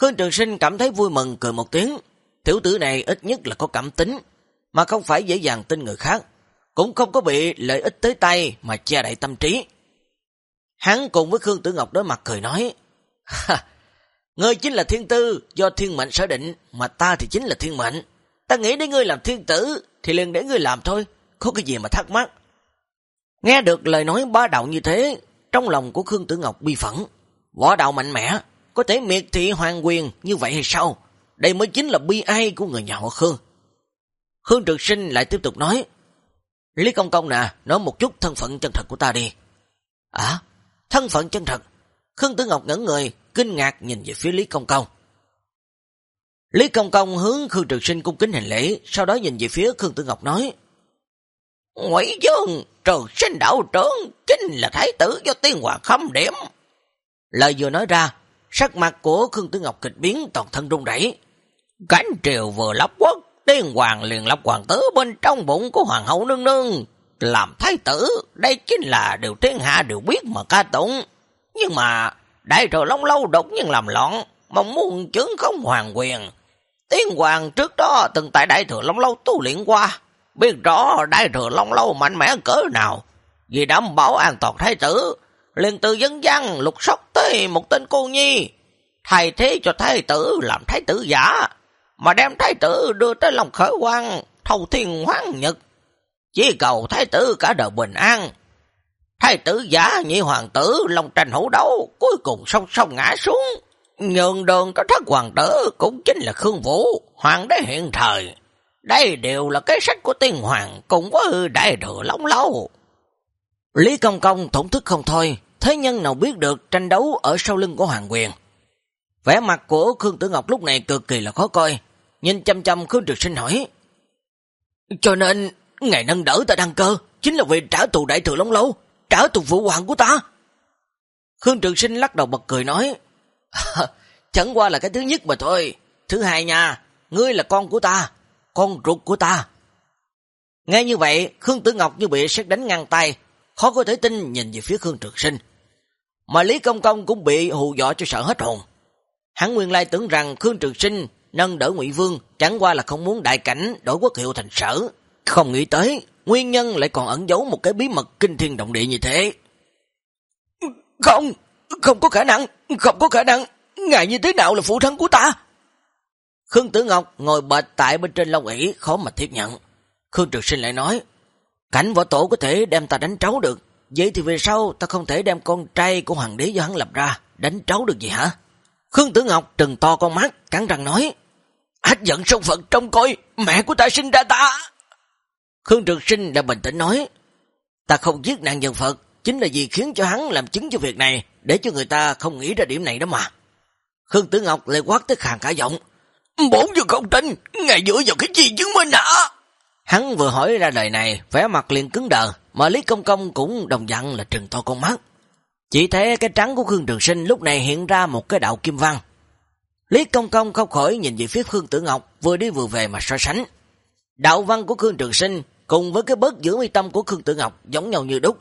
Khương Trường Sinh cảm thấy vui mừng cười một tiếng. Tiểu tử này ít nhất là có cảm tính, mà không phải dễ dàng tin người khác. Cũng không có bị lợi ích tới tay mà che đậy tâm trí. Hắn cùng với Khương Tử Ngọc đối mặt cười nói, ha, Ngươi chính là thiên tư do thiên mệnh sở định, mà ta thì chính là thiên mệnh. Ta nghĩ để ngươi làm thiên tử, thì liền để ngươi làm thôi, có cái gì mà thắc mắc. Nghe được lời nói bá đạo như thế, trong lòng của Khương Tử Ngọc bi phẫn. Võ đạo mạnh mẽ, có thể miệt thị hoàng quyền như vậy hay sao? Đây mới chính là bi ai của người nhà họ Khương. Khương Trực Sinh lại tiếp tục nói, Lý Công Công nè, nói một chút thân phận chân thật của ta đi. À, thân phận chân thật. Khương Tử Ngọc ngẩn người, kinh ngạc nhìn về phía Lý Công Công. Lý Công Công hướng Khương Trực Sinh cung kính hành lễ, sau đó nhìn về phía Khương Tử Ngọc nói, Nguyễn Dương, trường sinh đạo trưởng, chính là thái tử do tiên hoàng khâm điểm. Lời vừa nói ra, sắc mặt của Khương Tử Ngọc kịch biến toàn thân rung rẩy. cánh triều vừa lắp quốc, tiên hoàng liền lập hoàng tử bên trong bụng của hoàng hậu nương nương. Làm thái tử, đây chính là điều thiên hạ đều biết mà ca tụng. Nhưng mà, đại trời long lâu đột nhiên làm loạn, mong muốn chứng không hoàng quyền. Tiên hoàng trước đó từng tại đại thừa long lâu tu luyện qua, biết rõ đại thừa long lâu mạnh mẽ cỡ nào, vì đảm bảo an toàn thái tử, liền từ dân gian lục sóc tới một tên cô nhi, thay thế cho thái tử làm thái tử giả, mà đem thái tử đưa tới lòng khởi quan, thâu thiên hoang nhật, chỉ cầu thái tử cả đời bình an. Thái tử giả nhị hoàng tử lòng tranh hữu đấu, cuối cùng song song ngã xuống. Nhường đường cho thất hoàng tử cũng chính là Khương Vũ, hoàng đế hiện thời. Đây đều là cái sách của tiên hoàng cùng với đại thừa lóng lâu. Lý Công Công thổn thức không thôi, thế nhân nào biết được tranh đấu ở sau lưng của Hoàng Quyền. Vẻ mặt của Khương Tử Ngọc lúc này cực kỳ là khó coi, nhìn chăm chăm Khương Trực Sinh hỏi. Cho nên, ngày nâng đỡ ta đăng cơ, chính là vì trả tù đại thừa long lâu, trả tù phụ hoàng của ta. Khương trường Sinh lắc đầu bật cười nói, [laughs] chẳng qua là cái thứ nhất mà thôi, thứ hai nha, ngươi là con của ta, con ruột của ta. Nghe như vậy, Khương Tử Ngọc như bị xét đánh ngang tay, khó có thể tin nhìn về phía Khương trường Sinh. Mà Lý Công Công cũng bị hù dọa cho sợ hết hồn. Hắn nguyên lai tưởng rằng Khương trường Sinh nâng đỡ Ngụy Vương chẳng qua là không muốn đại cảnh đổi quốc hiệu thành sở. Không nghĩ tới, nguyên nhân lại còn ẩn giấu một cái bí mật kinh thiên động địa như thế. Không, không có khả năng, không có khả năng, ngài như thế nào là phụ thân của ta? Khương Tử Ngọc ngồi bệt tại bên trên lông ỷ khó mà tiếp nhận. Khương Trực Sinh lại nói, cảnh võ tổ có thể đem ta đánh trấu được, vậy thì về sau ta không thể đem con trai của hoàng đế do hắn lập ra, đánh trấu được gì hả? Khương Tử Ngọc trừng to con mắt, cắn răng nói, Hách giận sông Phật trông coi, mẹ của ta sinh ra ta. Khương Trực Sinh đã bình tĩnh nói, ta không giết nạn nhân Phật, chính là vì khiến cho hắn làm chứng cho việc này, để cho người ta không nghĩ ra điểm này đó mà. Khương Tử Ngọc lại quát tới khàn cả giọng. Bốn giờ không tin, ngài dựa vào cái gì chứng minh hả? Hắn vừa hỏi ra lời này, vẻ mặt liền cứng đờ, mà Lý Công Công cũng đồng dặn là trừng to con mắt. Chỉ thấy cái trắng của Khương Trường Sinh lúc này hiện ra một cái đạo kim văn. Lý Công Công không khỏi nhìn về phía Khương Tử Ngọc vừa đi vừa về mà so sánh. Đạo văn của Khương Trường Sinh cùng với cái bớt giữa mi tâm của Khương Tử Ngọc giống nhau như đúc.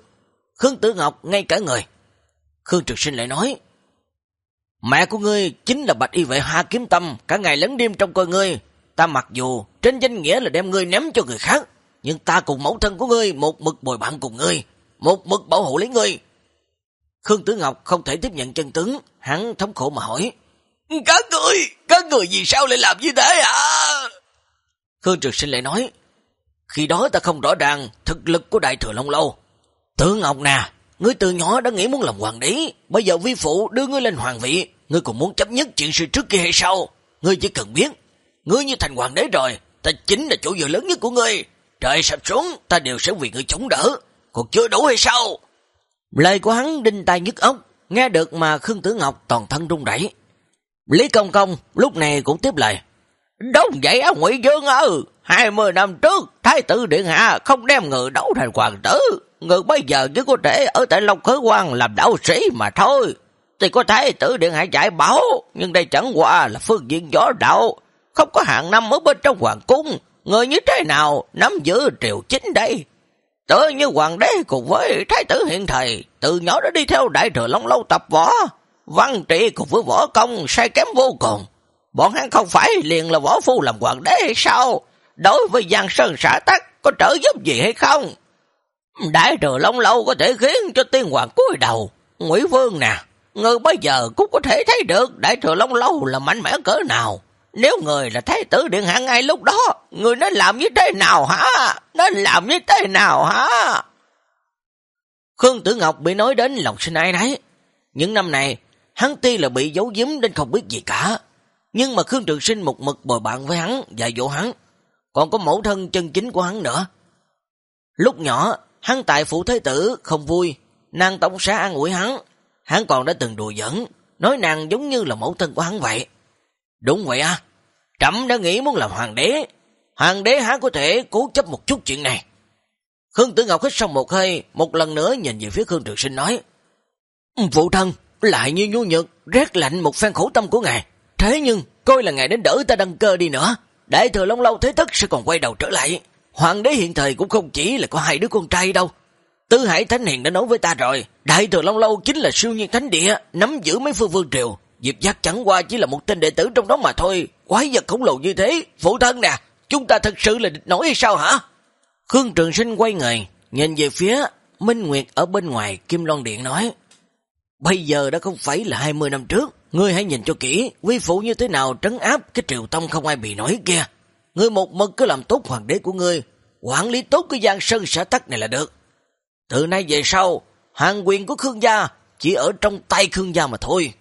Khương Tử Ngọc ngay cả người. Khương Trường Sinh lại nói, Mẹ của ngươi chính là bạch y vệ Hoa Kiếm Tâm, cả ngày lẫn đêm trong coi ngươi. Ta mặc dù trên danh nghĩa là đem ngươi ném cho người khác, nhưng ta cùng mẫu thân của ngươi một mực bồi bạn cùng ngươi, một mực bảo hộ lấy ngươi. Khương Tử Ngọc không thể tiếp nhận chân tướng, hắn thống khổ mà hỏi. Các người, các người vì sao lại làm như thế hả? Khương Trực Sinh lại nói, khi đó ta không rõ ràng thực lực của Đại Thừa Long Lâu. Tử Ngọc nè, ngươi từ nhỏ đã nghĩ muốn làm hoàng đế, bây giờ vi phụ đưa ngươi lên hoàng vị, ngươi còn muốn chấp nhất chuyện sự trước kia hay sao? Ngươi chỉ cần biết, ngươi như thành hoàng đế rồi, ta chính là chỗ dựa lớn nhất của ngươi. Trời sập xuống, ta đều sẽ vì ngươi chống đỡ, còn chưa đủ hay sao? Lời của hắn đinh tai nhức ốc, nghe được mà Khương Tử Ngọc toàn thân run rẩy. Lý Công Công lúc này cũng tiếp lời. Đúng vậy á Ngụy Dương ơi, 20 năm trước, Thái tử Điện Hạ không đem người đấu thành hoàng tử. Người bây giờ chỉ có thể ở tại Long Khứ Quang làm đạo sĩ mà thôi. Thì có Thái tử Điện Hạ giải bảo, nhưng đây chẳng qua là phương diện gió đạo. Không có hàng năm ở bên trong hoàng cung. Người như thế nào nắm giữ triều chính đây? Tự như hoàng đế cùng với thái tử hiện thời, từ nhỏ đã đi theo đại thừa Long Lâu tập võ. Văn trị cùng với võ công sai kém vô cùng. Bọn hắn không phải liền là võ phu làm hoàng đế hay sao? Đối với Giang Sơn xã tắc có trợ giúp gì hay không? Đại thừa Long Lâu có thể khiến cho tiên hoàng cúi đầu. Ngụy Vương nè, người bây giờ cũng có thể thấy được Đại thừa Long Lâu là mạnh mẽ cỡ nào. Nếu người là thái tử điện hạ ngay lúc đó, người nên làm như thế nào hả? Nên làm như thế nào hả? Khương Tử Ngọc bị nói đến lòng sinh ai nấy. Những năm này, hắn ti là bị giấu giếm nên không biết gì cả. Nhưng mà Khương Trường Sinh một mực bồi bạn với hắn, và dỗ hắn. Còn có mẫu thân chân chính của hắn nữa. Lúc nhỏ, hắn tại phủ thế tử không vui, nàng tổng xá an ủi hắn. Hắn còn đã từng đùa giỡn, nói nàng giống như là mẫu thân của hắn vậy. Đúng vậy à, Trẫm đã nghĩ muốn làm hoàng đế. Hoàng đế há có thể cố chấp một chút chuyện này. Khương Tử Ngọc hít xong một hơi, một lần nữa nhìn về phía Khương Trường Sinh nói. Phụ thân, lại như nhu nhược, rét lạnh một phen khổ tâm của ngài. Thế nhưng, coi là ngài đến đỡ ta đăng cơ đi nữa. Đại thừa Long Lâu Thế Thất sẽ còn quay đầu trở lại. Hoàng đế hiện thời cũng không chỉ là có hai đứa con trai đâu. Tư Hải Thánh Hiền đã nói với ta rồi, Đại thừa Long Lâu chính là siêu nhiên thánh địa, nắm giữ mấy phương vương triều. Diệp Giác chẳng qua chỉ là một tên đệ tử trong đó mà thôi. Quái vật khổng lồ như thế, phụ thân nè, chúng ta thật sự là địch nổi hay sao hả? Khương Trường Sinh quay người, nhìn về phía Minh Nguyệt ở bên ngoài Kim Loan Điện nói, Bây giờ đã không phải là 20 năm trước, ngươi hãy nhìn cho kỹ, quy phụ như thế nào trấn áp cái triều tông không ai bị nổi kia. Ngươi một mực cứ làm tốt hoàng đế của ngươi, quản lý tốt cái gian sơn xã tắc này là được. Từ nay về sau, hoàng quyền của Khương gia chỉ ở trong tay Khương gia mà thôi.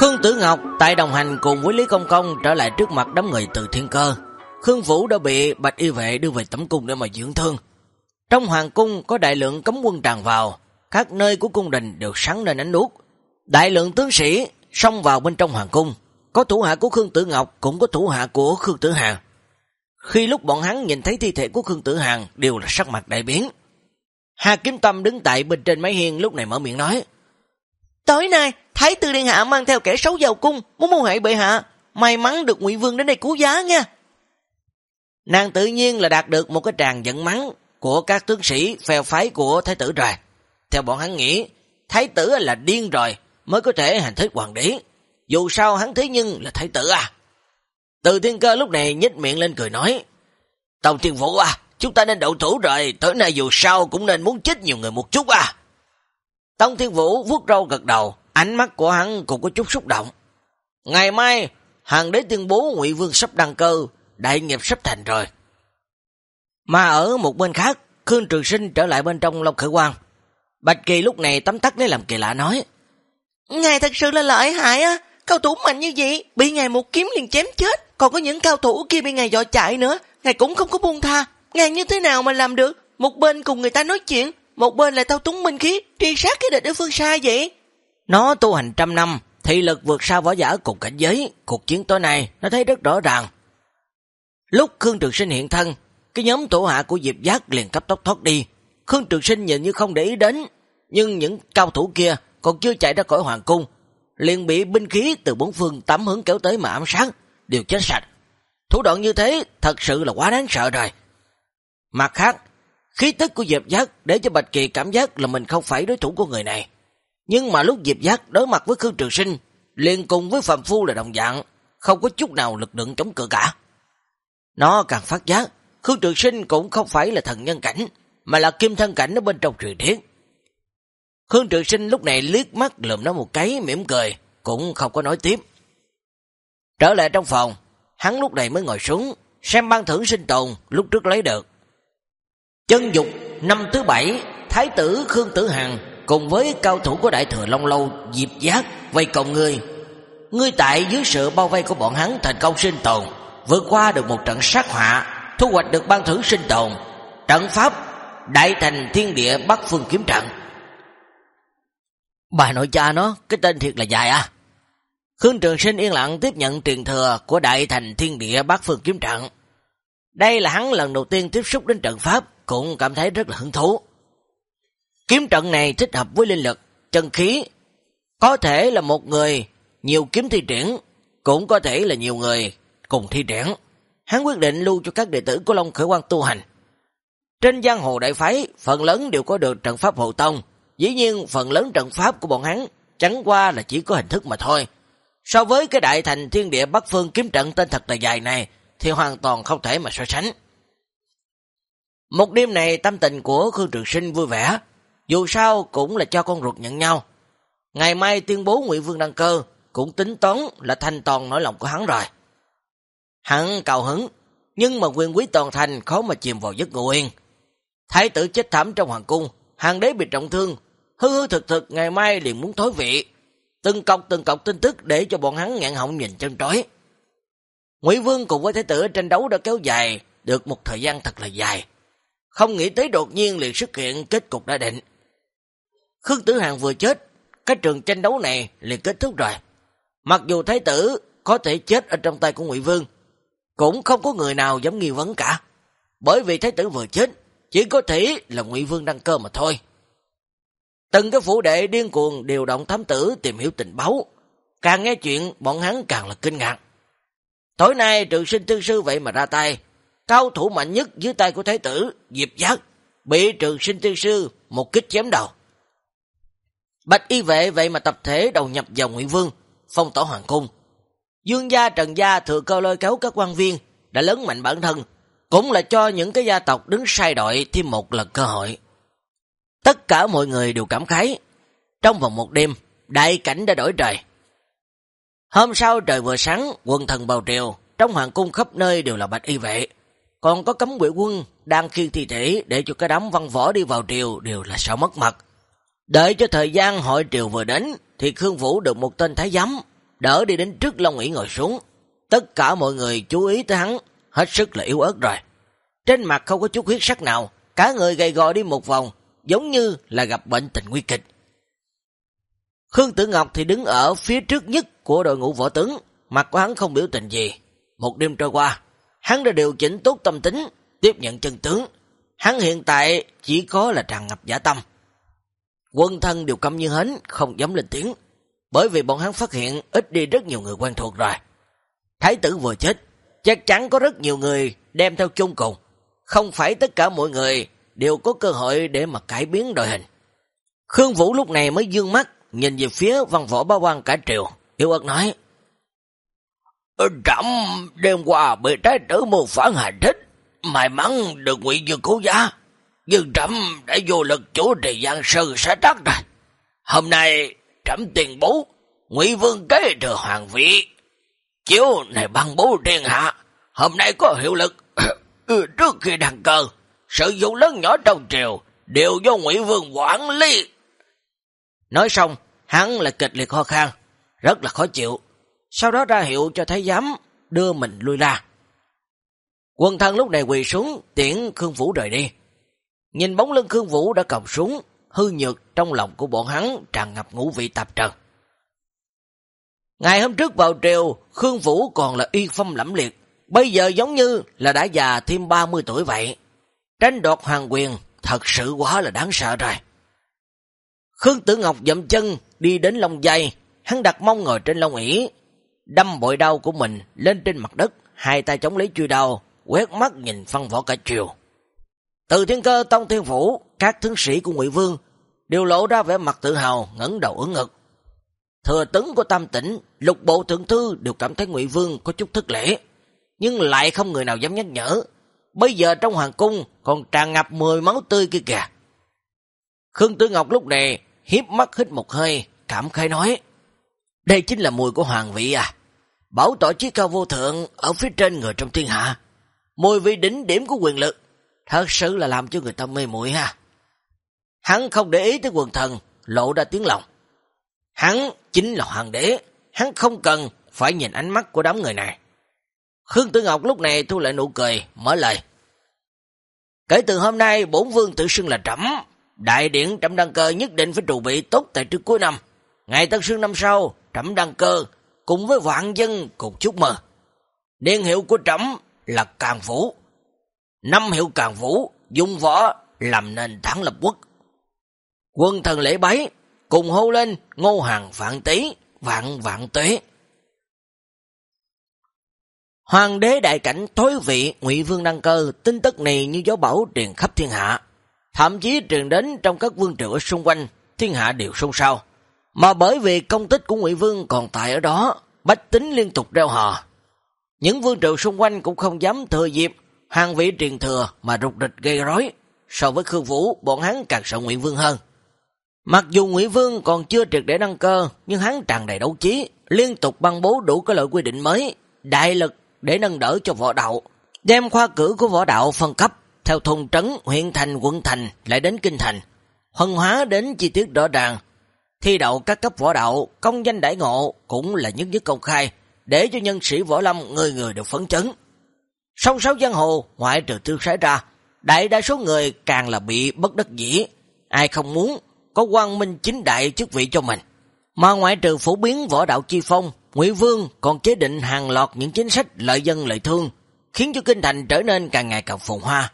Khương Tử Ngọc tại đồng hành cùng với Lý Công Công trở lại trước mặt đám người từ thiên cơ. Khương Vũ đã bị Bạch Y Vệ đưa về tẩm cung để mà dưỡng thương. Trong hoàng cung có đại lượng cấm quân tràn vào, các nơi của cung đình đều sáng lên ánh đuốc. Đại lượng tướng sĩ xông vào bên trong hoàng cung, có thủ hạ của Khương Tử Ngọc cũng có thủ hạ của Khương Tử Hàng. Khi lúc bọn hắn nhìn thấy thi thể của Khương Tử Hàng đều là sắc mặt đại biến. Hà Kiếm Tâm đứng tại bên trên máy hiên lúc này mở miệng nói Tối nay, Thái tử Điện Hạ mang theo kẻ xấu vào cung, muốn mưu hại bệ hạ. May mắn được ngụy Vương đến đây cứu giá nha. Nàng tự nhiên là đạt được một cái tràng giận mắng của các tướng sĩ phèo phái của Thái tử rồi. Theo bọn hắn nghĩ, Thái tử là điên rồi mới có thể hành thích hoàng đế. Dù sao hắn thế nhưng là Thái tử à. Từ thiên cơ lúc này nhích miệng lên cười nói, Tông thiên vũ à, chúng ta nên đậu thủ rồi, tối nay dù sao cũng nên muốn chết nhiều người một chút à. Tông Thiên Vũ vuốt râu gật đầu, ánh mắt của hắn cũng có chút xúc động. Ngày mai, hàng đế tuyên bố Ngụy Vương sắp đăng cơ, đại nghiệp sắp thành rồi. Mà ở một bên khác, Khương Trường Sinh trở lại bên trong Long Khởi Quang. Bạch Kỳ lúc này tấm tắt lấy làm kỳ lạ nói. Ngài thật sự là lợi hại á, cao thủ mạnh như vậy, bị ngài một kiếm liền chém chết. Còn có những cao thủ kia bị ngài dọa chạy nữa, ngài cũng không có buông tha. Ngài như thế nào mà làm được? Một bên cùng người ta nói chuyện, một bên lại thao túng minh khí, truy sát cái địch ở phương xa vậy. Nó tu hành trăm năm, thị lực vượt xa võ giả cùng cảnh giới, cuộc chiến tối nay nó thấy rất rõ ràng. Lúc Khương Trường Sinh hiện thân, cái nhóm tổ hạ của Diệp Giác liền cấp tốc thoát đi. Khương Trường Sinh nhìn như không để ý đến, nhưng những cao thủ kia còn chưa chạy ra khỏi hoàng cung, liền bị binh khí từ bốn phương tám hướng kéo tới mà ám sát, đều chết sạch. Thủ đoạn như thế thật sự là quá đáng sợ rồi. Mặt khác, khí tức của Diệp Giác để cho Bạch Kỳ cảm giác là mình không phải đối thủ của người này. Nhưng mà lúc Diệp Giác đối mặt với Khương Trường Sinh, liền cùng với Phạm Phu là đồng dạng, không có chút nào lực lượng chống cự cả. Nó càng phát giác, Khương Trường Sinh cũng không phải là thần nhân cảnh, mà là kim thân cảnh ở bên trong truyền thiết. Khương Trường Sinh lúc này liếc mắt lượm nó một cái, mỉm cười, cũng không có nói tiếp. Trở lại trong phòng, hắn lúc này mới ngồi xuống, xem ban thưởng sinh tồn lúc trước lấy được. Chân dục năm thứ bảy, Thái tử Khương Tử Hằng cùng với cao thủ của đại thừa Long Lâu Diệp Giác vây công ngươi. Ngươi tại dưới sự bao vây của bọn hắn thành công sinh tồn, vượt qua được một trận sát họa, thu hoạch được ban thưởng sinh tồn, trận pháp Đại thành thiên địa Bắc Phương kiếm trận. Bà nội cha nó, cái tên thiệt là dài à. Khương Trường Sinh yên lặng tiếp nhận truyền thừa của Đại thành thiên địa Bắc Phương kiếm trận. Đây là hắn lần đầu tiên tiếp xúc đến trận pháp, cũng cảm thấy rất là hứng thú. Kiếm trận này thích hợp với linh lực, chân khí, có thể là một người nhiều kiếm thi triển, cũng có thể là nhiều người cùng thi triển. Hắn quyết định lưu cho các đệ tử của Long Khởi Quang tu hành. Trên giang hồ đại phái, phần lớn đều có được trận pháp hộ tông. Dĩ nhiên, phần lớn trận pháp của bọn hắn chẳng qua là chỉ có hình thức mà thôi. So với cái đại thành thiên địa Bắc Phương kiếm trận tên thật là dài này, thì hoàn toàn không thể mà so sánh. Một đêm này tâm tình của Khương Trường Sinh vui vẻ, dù sao cũng là cho con ruột nhận nhau. Ngày mai tuyên bố Ngụy Vương đăng cơ, cũng tính toán là thanh toàn nỗi lòng của hắn rồi. Hắn cầu hứng, nhưng mà quyền quý toàn thành khó mà chìm vào giấc ngủ yên. Thái tử chết thảm trong hoàng cung, hàng đế bị trọng thương, hư hư thực thực ngày mai liền muốn thối vị. Từng cọc từng cọc tin tức để cho bọn hắn ngạn họng nhìn chân trói. Ngụy Vương cùng với Thái tử tranh đấu đã kéo dài được một thời gian thật là dài. Không nghĩ tới đột nhiên liền xuất hiện kết cục đã định. Khương Tử Hàng vừa chết, cái trường tranh đấu này liền kết thúc rồi. Mặc dù Thái tử có thể chết ở trong tay của Ngụy Vương, cũng không có người nào dám nghi vấn cả. Bởi vì Thái tử vừa chết, chỉ có thể là Ngụy Vương đăng cơ mà thôi. Từng cái phủ đệ điên cuồng điều động thám tử tìm hiểu tình báo, càng nghe chuyện bọn hắn càng là kinh ngạc. Tối nay trường sinh tư sư vậy mà ra tay, cao thủ mạnh nhất dưới tay của Thái tử, Diệp Giác, bị trường sinh tư sư một kích chém đầu. Bạch y vệ vậy mà tập thể đầu nhập vào Ngụy Vương, phong tổ hoàng cung. Dương gia Trần gia thừa cơ lôi kéo các quan viên đã lớn mạnh bản thân, cũng là cho những cái gia tộc đứng sai đội thêm một lần cơ hội. Tất cả mọi người đều cảm khái. Trong vòng một đêm, đại cảnh đã đổi trời. Hôm sau trời vừa sáng, quân thần bầu triều, trong hoàng cung khắp nơi đều là bạch y vệ. Còn có cấm quỷ quân đang khiêng thi thể để cho cái đám văn võ đi vào triều đều là sợ mất mặt. Đợi cho thời gian hội triều vừa đến, thì Khương Vũ được một tên thái giám, đỡ đi đến trước Long Ủy ngồi xuống. Tất cả mọi người chú ý tới hắn, hết sức là yếu ớt rồi. Trên mặt không có chút huyết sắc nào, cả người gầy gò đi một vòng, giống như là gặp bệnh tình nguy kịch. Khương Tử Ngọc thì đứng ở phía trước nhất của đội ngũ võ tướng, mặt của hắn không biểu tình gì. Một đêm trôi qua, hắn đã điều chỉnh tốt tâm tính, tiếp nhận chân tướng. Hắn hiện tại chỉ có là tràn ngập giả tâm. Quân thân đều câm như hến, không dám lên tiếng, bởi vì bọn hắn phát hiện ít đi rất nhiều người quen thuộc rồi. Thái tử vừa chết, chắc chắn có rất nhiều người đem theo chung cùng. Không phải tất cả mọi người đều có cơ hội để mà cải biến đội hình. Khương Vũ lúc này mới dương mắt, nhìn về phía văn võ ba quan cả triều, yêu ớt nói. Trẩm đêm qua bị trái tử mưu phản hành thích, may mắn được ngụy dương cứu giá, nhưng trẫm đã vô lực chủ trì giang sư sẽ trắc rồi. Hôm nay trẫm tiền bố, ngụy vương kế thừa hoàng vị, chiếu này băng bố thiên hạ, hôm nay có hiệu lực. [coughs] Ừ, trước khi đăng cơ, sự vụ lớn nhỏ trong triều đều do Ngụy Vương quản lý. Nói xong, hắn lại kịch liệt ho khan, rất là khó chịu, sau đó ra hiệu cho thái giám đưa mình lui ra. Quân thân lúc này quỳ xuống, tiễn Khương Vũ rời đi. Nhìn bóng lưng Khương Vũ đã cầm súng, hư nhược trong lòng của bọn hắn tràn ngập ngũ vị tạp trần. Ngày hôm trước vào triều, Khương Vũ còn là uy phong lẫm liệt, bây giờ giống như là đã già thêm 30 tuổi vậy. Tranh đoạt hoàng quyền thật sự quá là đáng sợ rồi. Khương Tử Ngọc dậm chân đi đến lông dây, hắn đặt mông ngồi trên lông ỉ, đâm bội đau của mình lên trên mặt đất, hai tay chống lấy chui đau, quét mắt nhìn phân võ cả triều từ thiên cơ tông thiên phủ, các tướng sĩ của Ngụy Vương đều lộ ra vẻ mặt tự hào, ngẩng đầu ứng ngực. Thừa tướng của Tam Tỉnh, lục bộ thượng thư đều cảm thấy Ngụy Vương có chút thất lễ, nhưng lại không người nào dám nhắc nhở. Bây giờ trong hoàng cung còn tràn ngập mười máu tươi kia kìa. Khương Tử Ngọc lúc này hiếp mắt hít một hơi, cảm khai nói, đây chính là mùi của hoàng vị à. Bảo tỏ chí cao vô thượng ở phía trên người trong thiên hạ. Mùi vị đỉnh điểm của quyền lực, thật sự là làm cho người ta mê muội ha. Hắn không để ý tới quần thần, lộ ra tiếng lòng. Hắn chính là hoàng đế, hắn không cần phải nhìn ánh mắt của đám người này. Khương Tử Ngọc lúc này thu lại nụ cười, mở lời. Kể từ hôm nay, bổn vương tự xưng là trẫm Đại điển trẫm đăng cơ nhất định phải trụ bị tốt tại trước cuối năm. Ngày tân sương năm sau, trẫm đăng cơ, cùng với vạn dân cùng chúc mừng. Niên hiệu của trẫm là Càng Vũ. Năm hiệu Càng Vũ, dung võ làm nền thắng lập quốc. Quân thần lễ bái, cùng hô lên ngô hàng vạn tí, vạn vạn tuế. Hoàng đế đại cảnh tối vị Ngụy Vương đăng cơ, tin tức này như gió bão truyền khắp thiên hạ. Thậm chí truyền đến trong các vương triều ở xung quanh, thiên hạ đều xôn xao. Mà bởi vì công tích của Ngụy Vương còn tại ở đó, bách tính liên tục reo hò. Những vương triều xung quanh cũng không dám thừa dịp hàng vị truyền thừa mà rục rịch gây rối. So với Khương Vũ, bọn hắn càng sợ Ngụy Vương hơn. Mặc dù Ngụy Vương còn chưa triệt để đăng cơ, nhưng hắn tràn đầy đấu trí, liên tục ban bố đủ các loại quy định mới, đại lực để nâng đỡ cho võ đạo, đem khoa cử của võ đạo phân cấp theo thôn trấn, huyện thành, quận thành lại đến kinh thành, phân hóa đến chi tiết rõ ràng. Thi đậu các cấp võ đạo, công danh đại ngộ cũng là nhất nhất công khai, để cho nhân sĩ võ lâm người người được phấn chấn. Song sáu giang hồ, ngoại trừ tiêu sái ra, đại đa số người càng là bị bất đắc dĩ, ai không muốn có quan minh chính đại chức vị cho mình. Mà ngoại trừ phổ biến võ đạo chi phong, Ngụy Vương còn chế định hàng loạt những chính sách lợi dân lợi thương, khiến cho kinh thành trở nên càng ngày càng phồn hoa.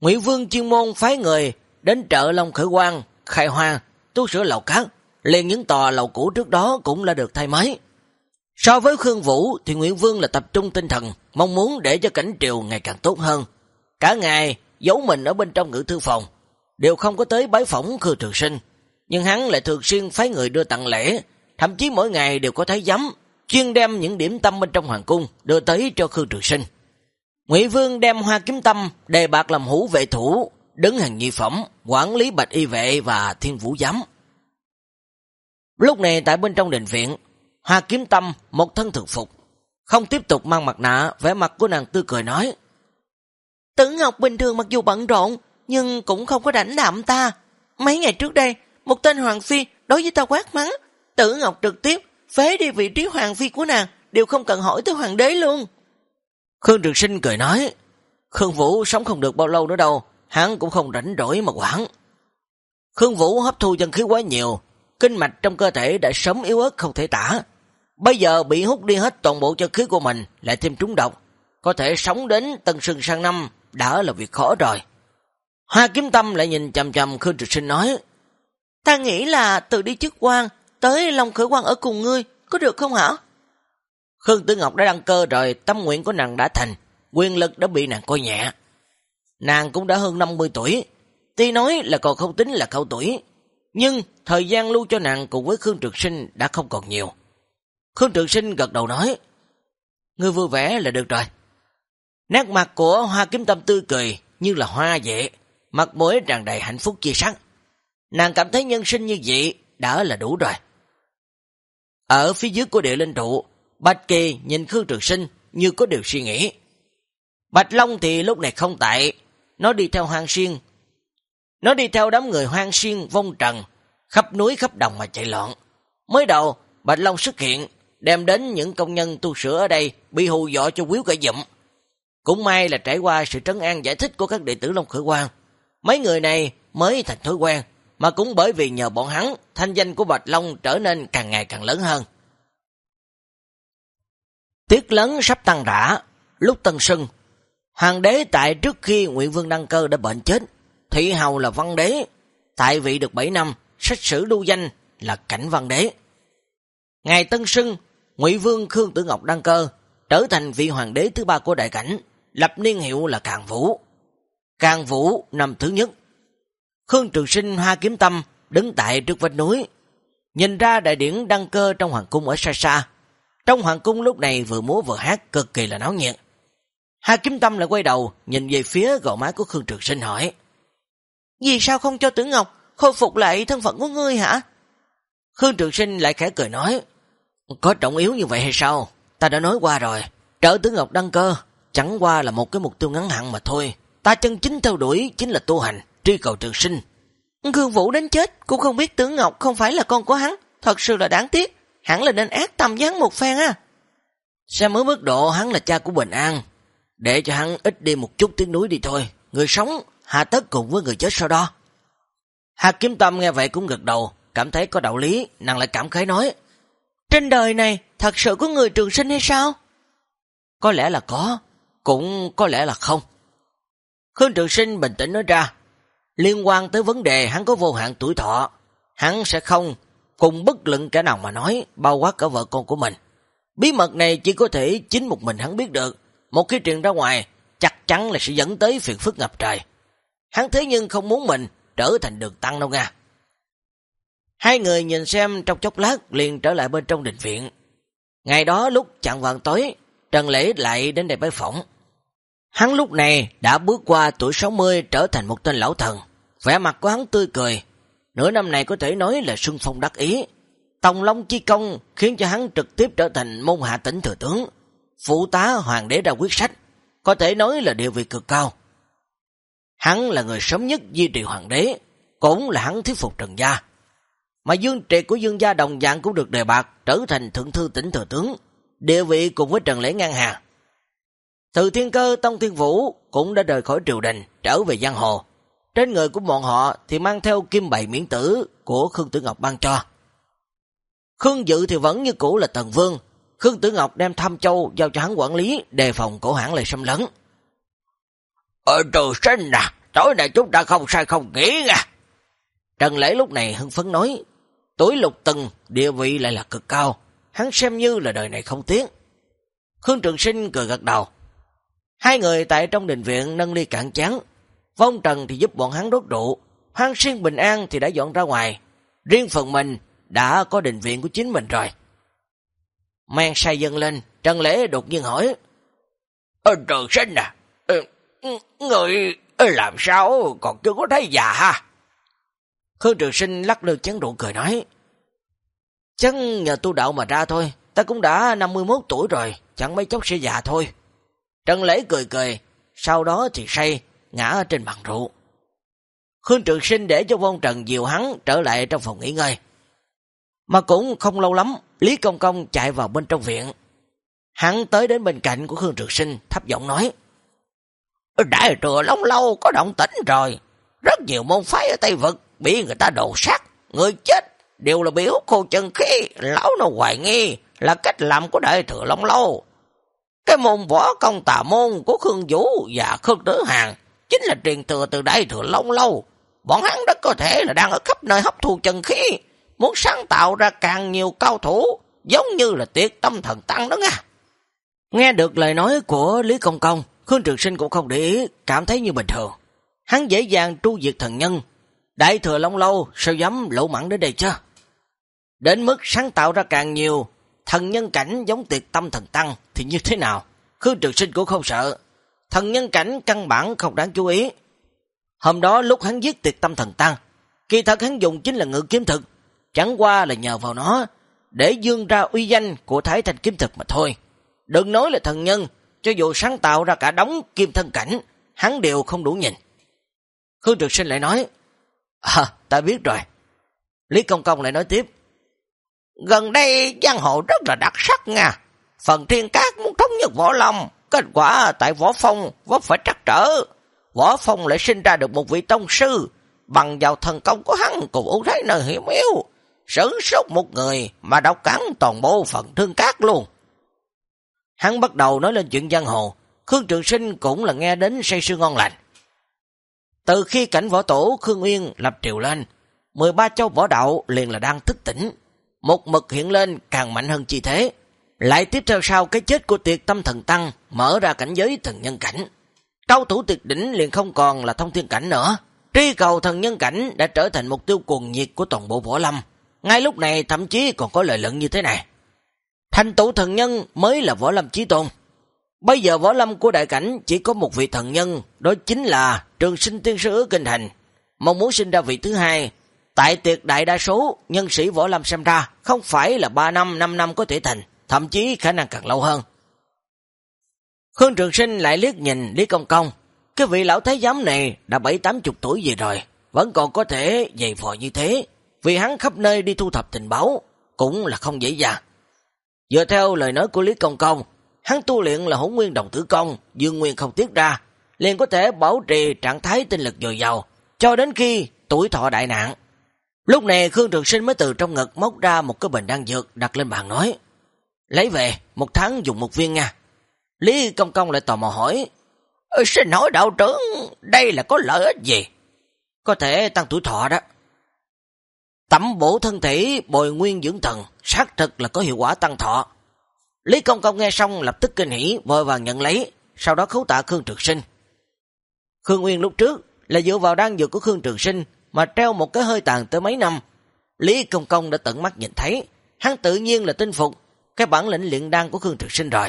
Ngụy Vương chuyên môn phái người đến chợ Long Khởi Quang, khai hoa, tu sửa lầu cát, liền những tòa lầu cũ trước đó cũng là được thay mới. So với Khương Vũ thì Nguyễn Vương là tập trung tinh thần, mong muốn để cho cảnh triều ngày càng tốt hơn. Cả ngày giấu mình ở bên trong ngữ thư phòng, đều không có tới bái phỏng Khương Trường Sinh, nhưng hắn lại thường xuyên phái người đưa tặng lễ, thậm chí mỗi ngày đều có thấy giấm, chuyên đem những điểm tâm bên trong hoàng cung đưa tới cho Khương Trường Sinh. Ngụy Vương đem hoa kiếm tâm đề bạc làm hữu vệ thủ, đứng hàng nhị phẩm, quản lý bạch y vệ và thiên vũ giám. Lúc này tại bên trong đình viện, Hà kiếm tâm một thân thường phục, không tiếp tục mang mặt nạ, vẻ mặt của nàng tươi cười nói. Tử Ngọc bình thường mặc dù bận rộn, nhưng cũng không có đánh đạm ta. Mấy ngày trước đây, một tên Hoàng Phi đối với ta quát mắng, Tử Ngọc trực tiếp phế đi vị trí Hoàng Phi của nàng, đều không cần hỏi tới Hoàng đế luôn. Khương Trường Sinh cười nói, Khương Vũ sống không được bao lâu nữa đâu, hắn cũng không rảnh rỗi mà quản. Khương Vũ hấp thu dân khí quá nhiều, kinh mạch trong cơ thể đã sớm yếu ớt không thể tả. Bây giờ bị hút đi hết toàn bộ chân khí của mình, lại thêm trúng độc, có thể sống đến tân sừng sang năm đã là việc khó rồi. Hoa kiếm tâm lại nhìn chầm chầm Khương Trực Sinh nói, Ta nghĩ là từ đi chức quan tới Long Khởi quan ở cùng ngươi, có được không hả? Khương Tử Ngọc đã đăng cơ rồi, tâm nguyện của nàng đã thành, quyền lực đã bị nàng coi nhẹ. Nàng cũng đã hơn 50 tuổi, tuy nói là còn không tính là cao tuổi, nhưng thời gian lưu cho nàng cùng với Khương Trực Sinh đã không còn nhiều. Khương Trường Sinh gật đầu nói, Ngươi vui vẻ là được rồi. Nét mặt của hoa kiếm tâm tươi cười như là hoa vậy, mặt mũi tràn đầy hạnh phúc chia sắc. Nàng cảm thấy nhân sinh như vậy đã là đủ rồi. Ở phía dưới của địa linh trụ, Bạch Kỳ nhìn Khương Trường Sinh như có điều suy nghĩ. Bạch Long thì lúc này không tại, nó đi theo hoang xiên, Nó đi theo đám người hoang xiên vong trần, khắp núi khắp đồng mà chạy loạn. Mới đầu, Bạch Long xuất hiện, đem đến những công nhân tu sửa ở đây bị hù dọ cho quýu cả dụm. Cũng may là trải qua sự trấn an giải thích của các đệ tử Long Khởi Quang. Mấy người này mới thành thói quen, mà cũng bởi vì nhờ bọn hắn, thanh danh của Bạch Long trở nên càng ngày càng lớn hơn. Tiết lớn sắp tăng rã, lúc tân sưng, hoàng đế tại trước khi Nguyễn Vương đăng cơ đã bệnh chết, Thị Hầu là văn đế, tại vị được 7 năm, sách sử lưu danh là cảnh văn đế. Ngày tân sưng, Ngụy Vương Khương Tử Ngọc đăng cơ, trở thành vị hoàng đế thứ ba của đại cảnh, lập niên hiệu là Càng Vũ. Càng Vũ năm thứ nhất. Khương Trường Sinh Hoa Kiếm Tâm đứng tại trước vách núi, nhìn ra đại điển đăng cơ trong hoàng cung ở xa xa. Trong hoàng cung lúc này vừa múa vừa hát cực kỳ là náo nhiệt. Hà Kiếm Tâm lại quay đầu, nhìn về phía gò má của Khương Trường Sinh hỏi. Vì sao không cho Tử Ngọc khôi phục lại thân phận của ngươi hả? Khương Trường Sinh lại khẽ cười nói. Có trọng yếu như vậy hay sao? Ta đã nói qua rồi. Trở Tử Ngọc đăng cơ, chẳng qua là một cái mục tiêu ngắn hạn mà thôi. Ta chân chính theo đuổi chính là tu hành, truy cầu trường sinh. Khương Vũ đến chết, cũng không biết Tử Ngọc không phải là con của hắn. Thật sự là đáng tiếc. Hẳn là nên ác tâm hắn một phen á. Xem ở mức độ hắn là cha của Bình An. Để cho hắn ít đi một chút tiếng núi đi thôi. Người sống hạ tất cùng với người chết sau đó. Hạc Kiếm Tâm nghe vậy cũng gật đầu, cảm thấy có đạo lý, nàng lại cảm khái nói. Trên đời này, thật sự có người trường sinh hay sao? Có lẽ là có, cũng có lẽ là không. Khương Trường Sinh bình tĩnh nói ra, liên quan tới vấn đề hắn có vô hạn tuổi thọ, hắn sẽ không cùng bất luận kẻ nào mà nói, bao quát cả vợ con của mình. Bí mật này chỉ có thể chính một mình hắn biết được, một khi truyền ra ngoài, chắc chắn là sẽ dẫn tới phiền phức ngập trời. Hắn thế nhưng không muốn mình trở thành đường tăng đâu nha. Hai người nhìn xem trong chốc lát liền trở lại bên trong đình viện. Ngày đó lúc chặn vàng tối, Trần Lễ lại đến đây bái phỏng. Hắn lúc này đã bước qua tuổi 60 trở thành một tên lão thần. Vẻ mặt của hắn tươi cười. Nửa năm này có thể nói là xuân phong đắc ý. Tòng Long Chi Công khiến cho hắn trực tiếp trở thành môn hạ tỉnh thừa tướng. Phụ tá hoàng đế ra quyết sách. Có thể nói là địa vị cực cao. Hắn là người sớm nhất duy trì hoàng đế, cũng là hắn thuyết phục Trần Gia. Mà dương triệt của dương gia đồng dạng cũng được đề bạc trở thành thượng thư tỉnh thừa tướng, địa vị cùng với Trần Lễ ngang hàng. Từ thiên cơ Tông Thiên Vũ cũng đã rời khỏi triều đình, trở về giang hồ. Trên người của bọn họ thì mang theo kim bày miễn tử của Khương Tử Ngọc ban cho. Khương Dự thì vẫn như cũ là Tần Vương, Khương Tử Ngọc đem thăm châu giao cho hắn quản lý, đề phòng cổ hãng lại xâm lấn. Ở trường sinh à, tối nay chúng ta không sai không nghĩ nha. Trần Lễ lúc này hưng phấn nói, tuổi lục tầng địa vị lại là cực cao, hắn xem như là đời này không tiếc. Khương Trường Sinh cười gật đầu. Hai người tại trong đình viện nâng ly cạn chán, Vong Trần thì giúp bọn hắn đốt rượu, Hoang Xuyên Bình An thì đã dọn ra ngoài, riêng phần mình đã có đình viện của chính mình rồi. Mang say dâng lên, Trần Lễ đột nhiên hỏi, Ơ Trường Sinh à, ừ, Người ừ, làm sao còn chưa có thấy già ha? Khương Trường Sinh lắc lư chén rượu cười nói. Chắc nhờ tu đạo mà ra thôi, ta cũng đã 51 tuổi rồi, chẳng mấy chốc sẽ già thôi. Trần Lễ cười cười, sau đó thì say, ngã ở trên bàn rượu. Khương Trường Sinh để cho vong trần dìu hắn trở lại trong phòng nghỉ ngơi. Mà cũng không lâu lắm, Lý Công Công chạy vào bên trong viện. Hắn tới đến bên cạnh của Khương Trường Sinh, thấp giọng nói. Đại trừa Long Lâu có động tĩnh rồi. Rất nhiều môn phái ở Tây Vực bị người ta đổ sát. Người chết đều là biểu khô chân khí. Lão nó hoài nghi là cách làm của Đại thừa Long Lâu. Cái môn võ công tà môn của Khương Vũ và Khương Tử Hàng chính là truyền thừa từ Đại thừa Long Lâu. Bọn hắn rất có thể là đang ở khắp nơi hấp thu chân khí. Muốn sáng tạo ra càng nhiều cao thủ giống như là tiết tâm thần tăng đó nha. Nghe được lời nói của Lý Công Công, Khương Trường Sinh cũng không để ý, cảm thấy như bình thường. Hắn dễ dàng tru diệt thần nhân. Đại thừa Long Lâu sao dám lộ mặn đến đây chứ? Đến mức sáng tạo ra càng nhiều, thần nhân cảnh giống tiệt tâm thần tăng thì như thế nào? Khương Trường Sinh cũng không sợ. Thần nhân cảnh căn bản không đáng chú ý. Hôm đó lúc hắn giết tiệt tâm thần tăng, kỳ thật hắn dùng chính là ngự kiếm thực, chẳng qua là nhờ vào nó để dương ra uy danh của Thái thành kiếm thực mà thôi. Đừng nói là thần nhân, cho dù sáng tạo ra cả đống kim thân cảnh, hắn đều không đủ nhìn. Khương Trực Sinh lại nói, À, ta biết rồi. Lý Công Công lại nói tiếp, Gần đây giang hồ rất là đặc sắc nha. Phần thiên cát muốn thống nhất võ lâm, kết quả tại võ phong vấp phải trắc trở. Võ phong lại sinh ra được một vị tông sư, bằng vào thần công của hắn cùng ưu thế nơi hiểm yếu. Sử sốt một người mà đọc cắn toàn bộ phần thương cát luôn. Hắn bắt đầu nói lên chuyện giang hồ, Khương Trường Sinh cũng là nghe đến say sưa ngon lành. Từ khi cảnh võ tổ Khương Uyên lập triều lên, 13 châu võ đạo liền là đang thức tỉnh, một mực hiện lên càng mạnh hơn chi thế. Lại tiếp theo sau cái chết của tiệt tâm thần tăng mở ra cảnh giới thần nhân cảnh. Cao thủ tuyệt đỉnh liền không còn là thông thiên cảnh nữa. Tri cầu thần nhân cảnh đã trở thành mục tiêu cuồng nhiệt của toàn bộ võ lâm. Ngay lúc này thậm chí còn có lời luận như thế này. Thành tụ thần nhân mới là võ lâm chí tôn. Bây giờ võ lâm của đại cảnh chỉ có một vị thần nhân, đó chính là trường sinh tiên sư kinh thành. Mong muốn sinh ra vị thứ hai, tại tiệc đại đa số nhân sĩ võ lâm xem ra không phải là 3 năm, 5 năm có thể thành, thậm chí khả năng càng lâu hơn. Khương Trường Sinh lại liếc nhìn Lý Công Công, cái vị lão thái giám này đã bảy tám chục tuổi về rồi, vẫn còn có thể dày vò như thế, vì hắn khắp nơi đi thu thập tình báo, cũng là không dễ dàng. Dựa theo lời nói của Lý Công Công, hắn tu luyện là hỗn nguyên đồng tử công, dương nguyên không tiết ra, liền có thể bảo trì trạng thái tinh lực dồi dào, cho đến khi tuổi thọ đại nạn. Lúc này Khương Trường Sinh mới từ trong ngực móc ra một cái bình đan dược đặt lên bàn nói, lấy về, một tháng dùng một viên nha. Lý Công Công lại tò mò hỏi, ờ, xin hỏi đạo trưởng, đây là có lợi ích gì? Có thể tăng tuổi thọ đó. Tẩm bổ thân thể bồi nguyên dưỡng thần, xác thực là có hiệu quả tăng thọ. Lý Công Công nghe xong lập tức kinh hỉ, vội vàng nhận lấy, sau đó khấu tạ Khương Trường Sinh. Khương Nguyên lúc trước là dựa vào đan dược của Khương Trường Sinh mà treo một cái hơi tàn tới mấy năm. Lý Công Công đã tận mắt nhìn thấy, hắn tự nhiên là tin phục cái bản lĩnh luyện đan của Khương Trường Sinh rồi.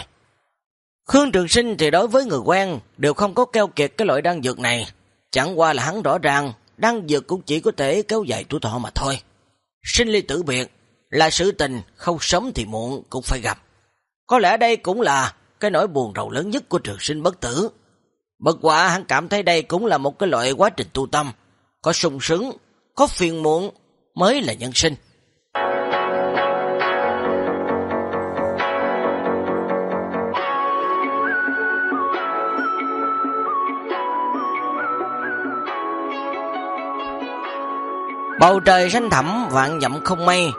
Khương Trường Sinh thì đối với người quen đều không có keo kiệt cái loại đan dược này, chẳng qua là hắn rõ ràng đan dược cũng chỉ có thể kéo dài tuổi thọ mà thôi. Sinh ly tử biệt là sự tình không sớm thì muộn cũng phải gặp. Có lẽ đây cũng là cái nỗi buồn rầu lớn nhất của trường sinh bất tử. Bất quả hắn cảm thấy đây cũng là một cái loại quá trình tu tâm, có sung sướng, có phiền muộn mới là nhân sinh. Bầu trời xanh thẳm vạn dặm không mây,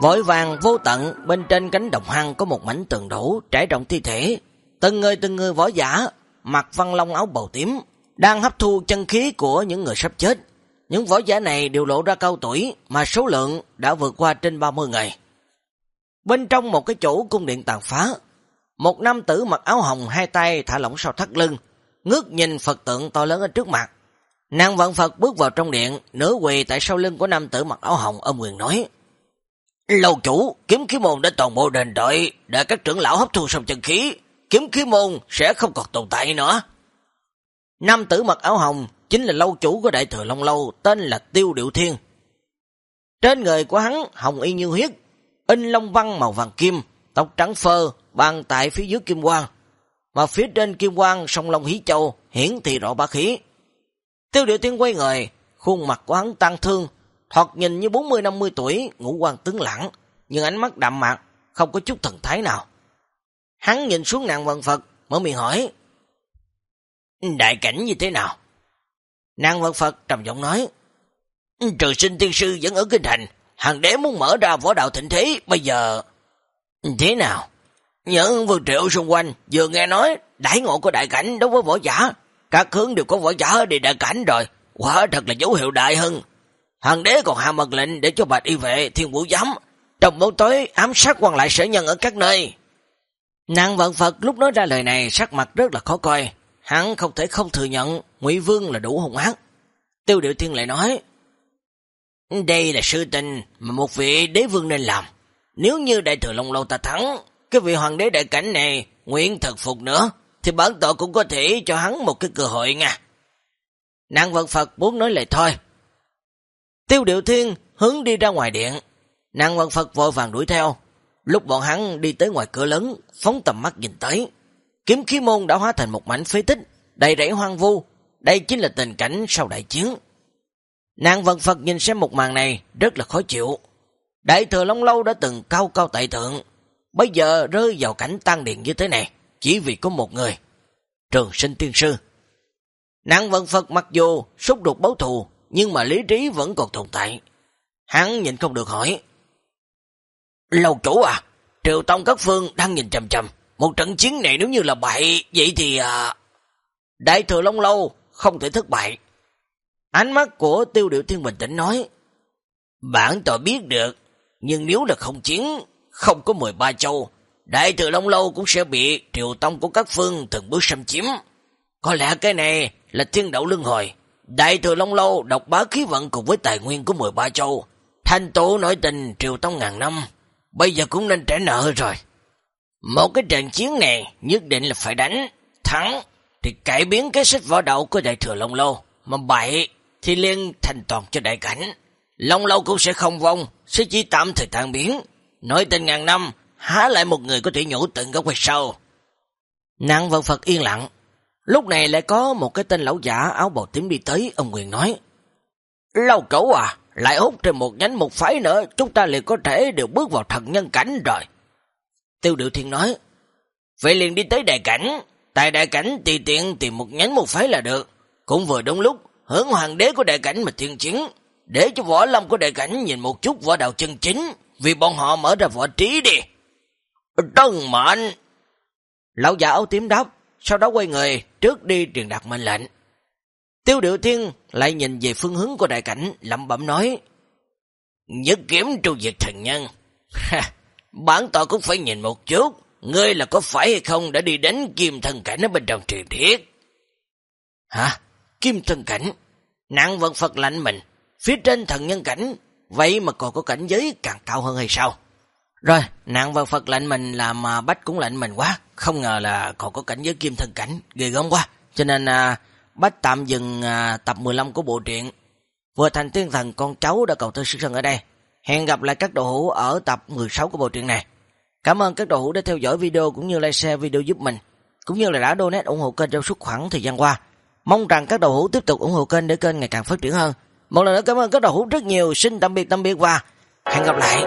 Vội vàng vô tận, bên trên cánh đồng hăng có một mảnh tường đổ trải rộng thi thể. Từng người từng người võ giả, mặc văn long áo bầu tím, đang hấp thu chân khí của những người sắp chết. Những võ giả này đều lộ ra cao tuổi, mà số lượng đã vượt qua trên 30 người. Bên trong một cái chỗ cung điện tàn phá, một nam tử mặc áo hồng hai tay thả lỏng sau thắt lưng, ngước nhìn Phật tượng to lớn ở trước mặt. Nàng vận Phật bước vào trong điện, nửa quỳ tại sau lưng của nam tử mặc áo hồng ôm quyền nói. Lâu chủ, kiếm khí môn đã toàn bộ đền đợi, để các trưởng lão hấp thu xong chân khí, kiếm khí môn sẽ không còn tồn tại nữa. Nam tử mặc áo hồng chính là lâu chủ của đại thừa Long Lâu, tên là Tiêu Điệu Thiên. Trên người của hắn hồng y như huyết, in long văn màu vàng kim, tóc trắng phơ, bàn tại phía dưới kim quang, mà phía trên kim quang sông Long Hí Châu hiển thị rõ ba khí. Tiêu Điệu Thiên quay người, khuôn mặt của hắn tăng thương, thoạt nhìn như 40-50 tuổi, ngũ quan tướng lặng, nhưng ánh mắt đạm mạc, không có chút thần thái nào. Hắn nhìn xuống nàng vần Phật, mở miệng hỏi, Đại cảnh như thế nào? Nàng vần Phật trầm giọng nói, Trừ sinh tiên sư vẫn ở kinh thành, hàng đế muốn mở ra võ đạo thịnh thế, bây giờ... Thế nào? Những vương triệu xung quanh vừa nghe nói đại ngộ của đại cảnh đối với võ giả, các hướng đều có võ giả để đại cảnh rồi, quả thật là dấu hiệu đại hơn. Hoàng đế còn hạ mật lệnh để cho bạch y vệ thiên vũ giám trong bóng tối ám sát quan lại sở nhân ở các nơi. Nàng vận Phật lúc nói ra lời này sắc mặt rất là khó coi. Hắn không thể không thừa nhận Ngụy Vương là đủ hùng ác. Tiêu Điệu Thiên lại nói Đây là sự tình mà một vị đế vương nên làm. Nếu như đại thừa Long Lâu ta thắng, cái vị hoàng đế đại cảnh này nguyện thật phục nữa, thì bản tội cũng có thể cho hắn một cái cơ hội nha. Nàng vận Phật muốn nói lời thôi, Tiêu Điệu Thiên hướng đi ra ngoài điện. Nàng hoàng Phật vội vàng đuổi theo. Lúc bọn hắn đi tới ngoài cửa lớn, phóng tầm mắt nhìn tới. Kiếm khí môn đã hóa thành một mảnh phế tích, đầy rẫy hoang vu. Đây chính là tình cảnh sau đại chiến. Nàng Vận Phật nhìn xem một màn này rất là khó chịu. Đại thừa Long Lâu đã từng cao cao tại thượng, bây giờ rơi vào cảnh tăng điện như thế này, chỉ vì có một người. Trường sinh tiên sư. Nàng vận Phật mặc dù xúc đục báo thù, nhưng mà lý trí vẫn còn tồn tại. Hắn nhìn không được hỏi. Lâu chủ à, Triều Tông các phương đang nhìn chầm chầm. Một trận chiến này nếu như là bại, vậy thì... À... Đại thừa Long Lâu không thể thất bại. Ánh mắt của tiêu điệu thiên bình tĩnh nói. Bản tòa biết được, nhưng nếu là không chiến, không có 13 châu, Đại thừa Long Lâu cũng sẽ bị triều tông của các phương từng bước xâm chiếm. Có lẽ cái này là thiên đạo lưng hồi. Đại thừa Long Lâu độc bá khí vận cùng với tài nguyên của 13 châu. Thanh tố nổi tình triều tông ngàn năm. Bây giờ cũng nên trả nợ rồi. Một cái trận chiến này nhất định là phải đánh. Thắng thì cải biến cái sách võ đạo của Đại thừa Long Lâu. Mà bại thì liên thành toàn cho đại cảnh. Long Lâu cũng sẽ không vong, sẽ chỉ tạm thời tan biến. nổi tình ngàn năm, há lại một người có thể nhổ từng gốc quay sau. Nàng vận Phật yên lặng. Lúc này lại có một cái tên lão giả áo bào tím đi tới, ông Quyền nói. Lâu cẩu à, lại hút trên một nhánh một phái nữa, chúng ta liền có thể đều bước vào thần nhân cảnh rồi. Tiêu Điệu Thiên nói, vậy liền đi tới đại cảnh, tại đại cảnh tùy tiện tìm một nhánh một phái là được. Cũng vừa đúng lúc, hướng hoàng đế của đại cảnh mà thiên chiến, để cho võ lâm của đại cảnh nhìn một chút võ đạo chân chính, vì bọn họ mở ra võ trí đi. Tân mệnh! Lão già áo tím đáp, sau đó quay người, trước đi truyền đạt mệnh lệnh. Tiêu điệu thiên lại nhìn về phương hướng của đại cảnh, lẩm bẩm nói, Nhất kiếm tru diệt thần nhân. Bản tọa cũng phải nhìn một chút, ngươi là có phải hay không đã đi đánh kim thần cảnh ở bên trong truyền thiết. Hả? Kim thần cảnh? Nặng vận Phật lạnh mình, phía trên thần nhân cảnh, vậy mà còn có cảnh giới càng cao hơn hay sao? Rồi, nặng vận Phật lạnh mình làm mà bách cũng lạnh mình quá, không ngờ là còn có cảnh giới kim thần cảnh, ghê gớm quá. Cho nên à, bách tạm dừng à, tập 15 của bộ truyện. Vừa thành tiên thần con cháu đã cầu thư sư sân ở đây. Hẹn gặp lại các đồ hữu ở tập 16 của bộ truyện này. Cảm ơn các đồ hữu đã theo dõi video cũng như like share video giúp mình, cũng như là đã donate ủng hộ kênh trong suốt khoảng thời gian qua. Mong rằng các đồ hữu tiếp tục ủng hộ kênh để kênh ngày càng phát triển hơn. Một lần nữa cảm ơn các đồ hữu rất nhiều. Xin tạm biệt tạm biệt và hẹn gặp lại.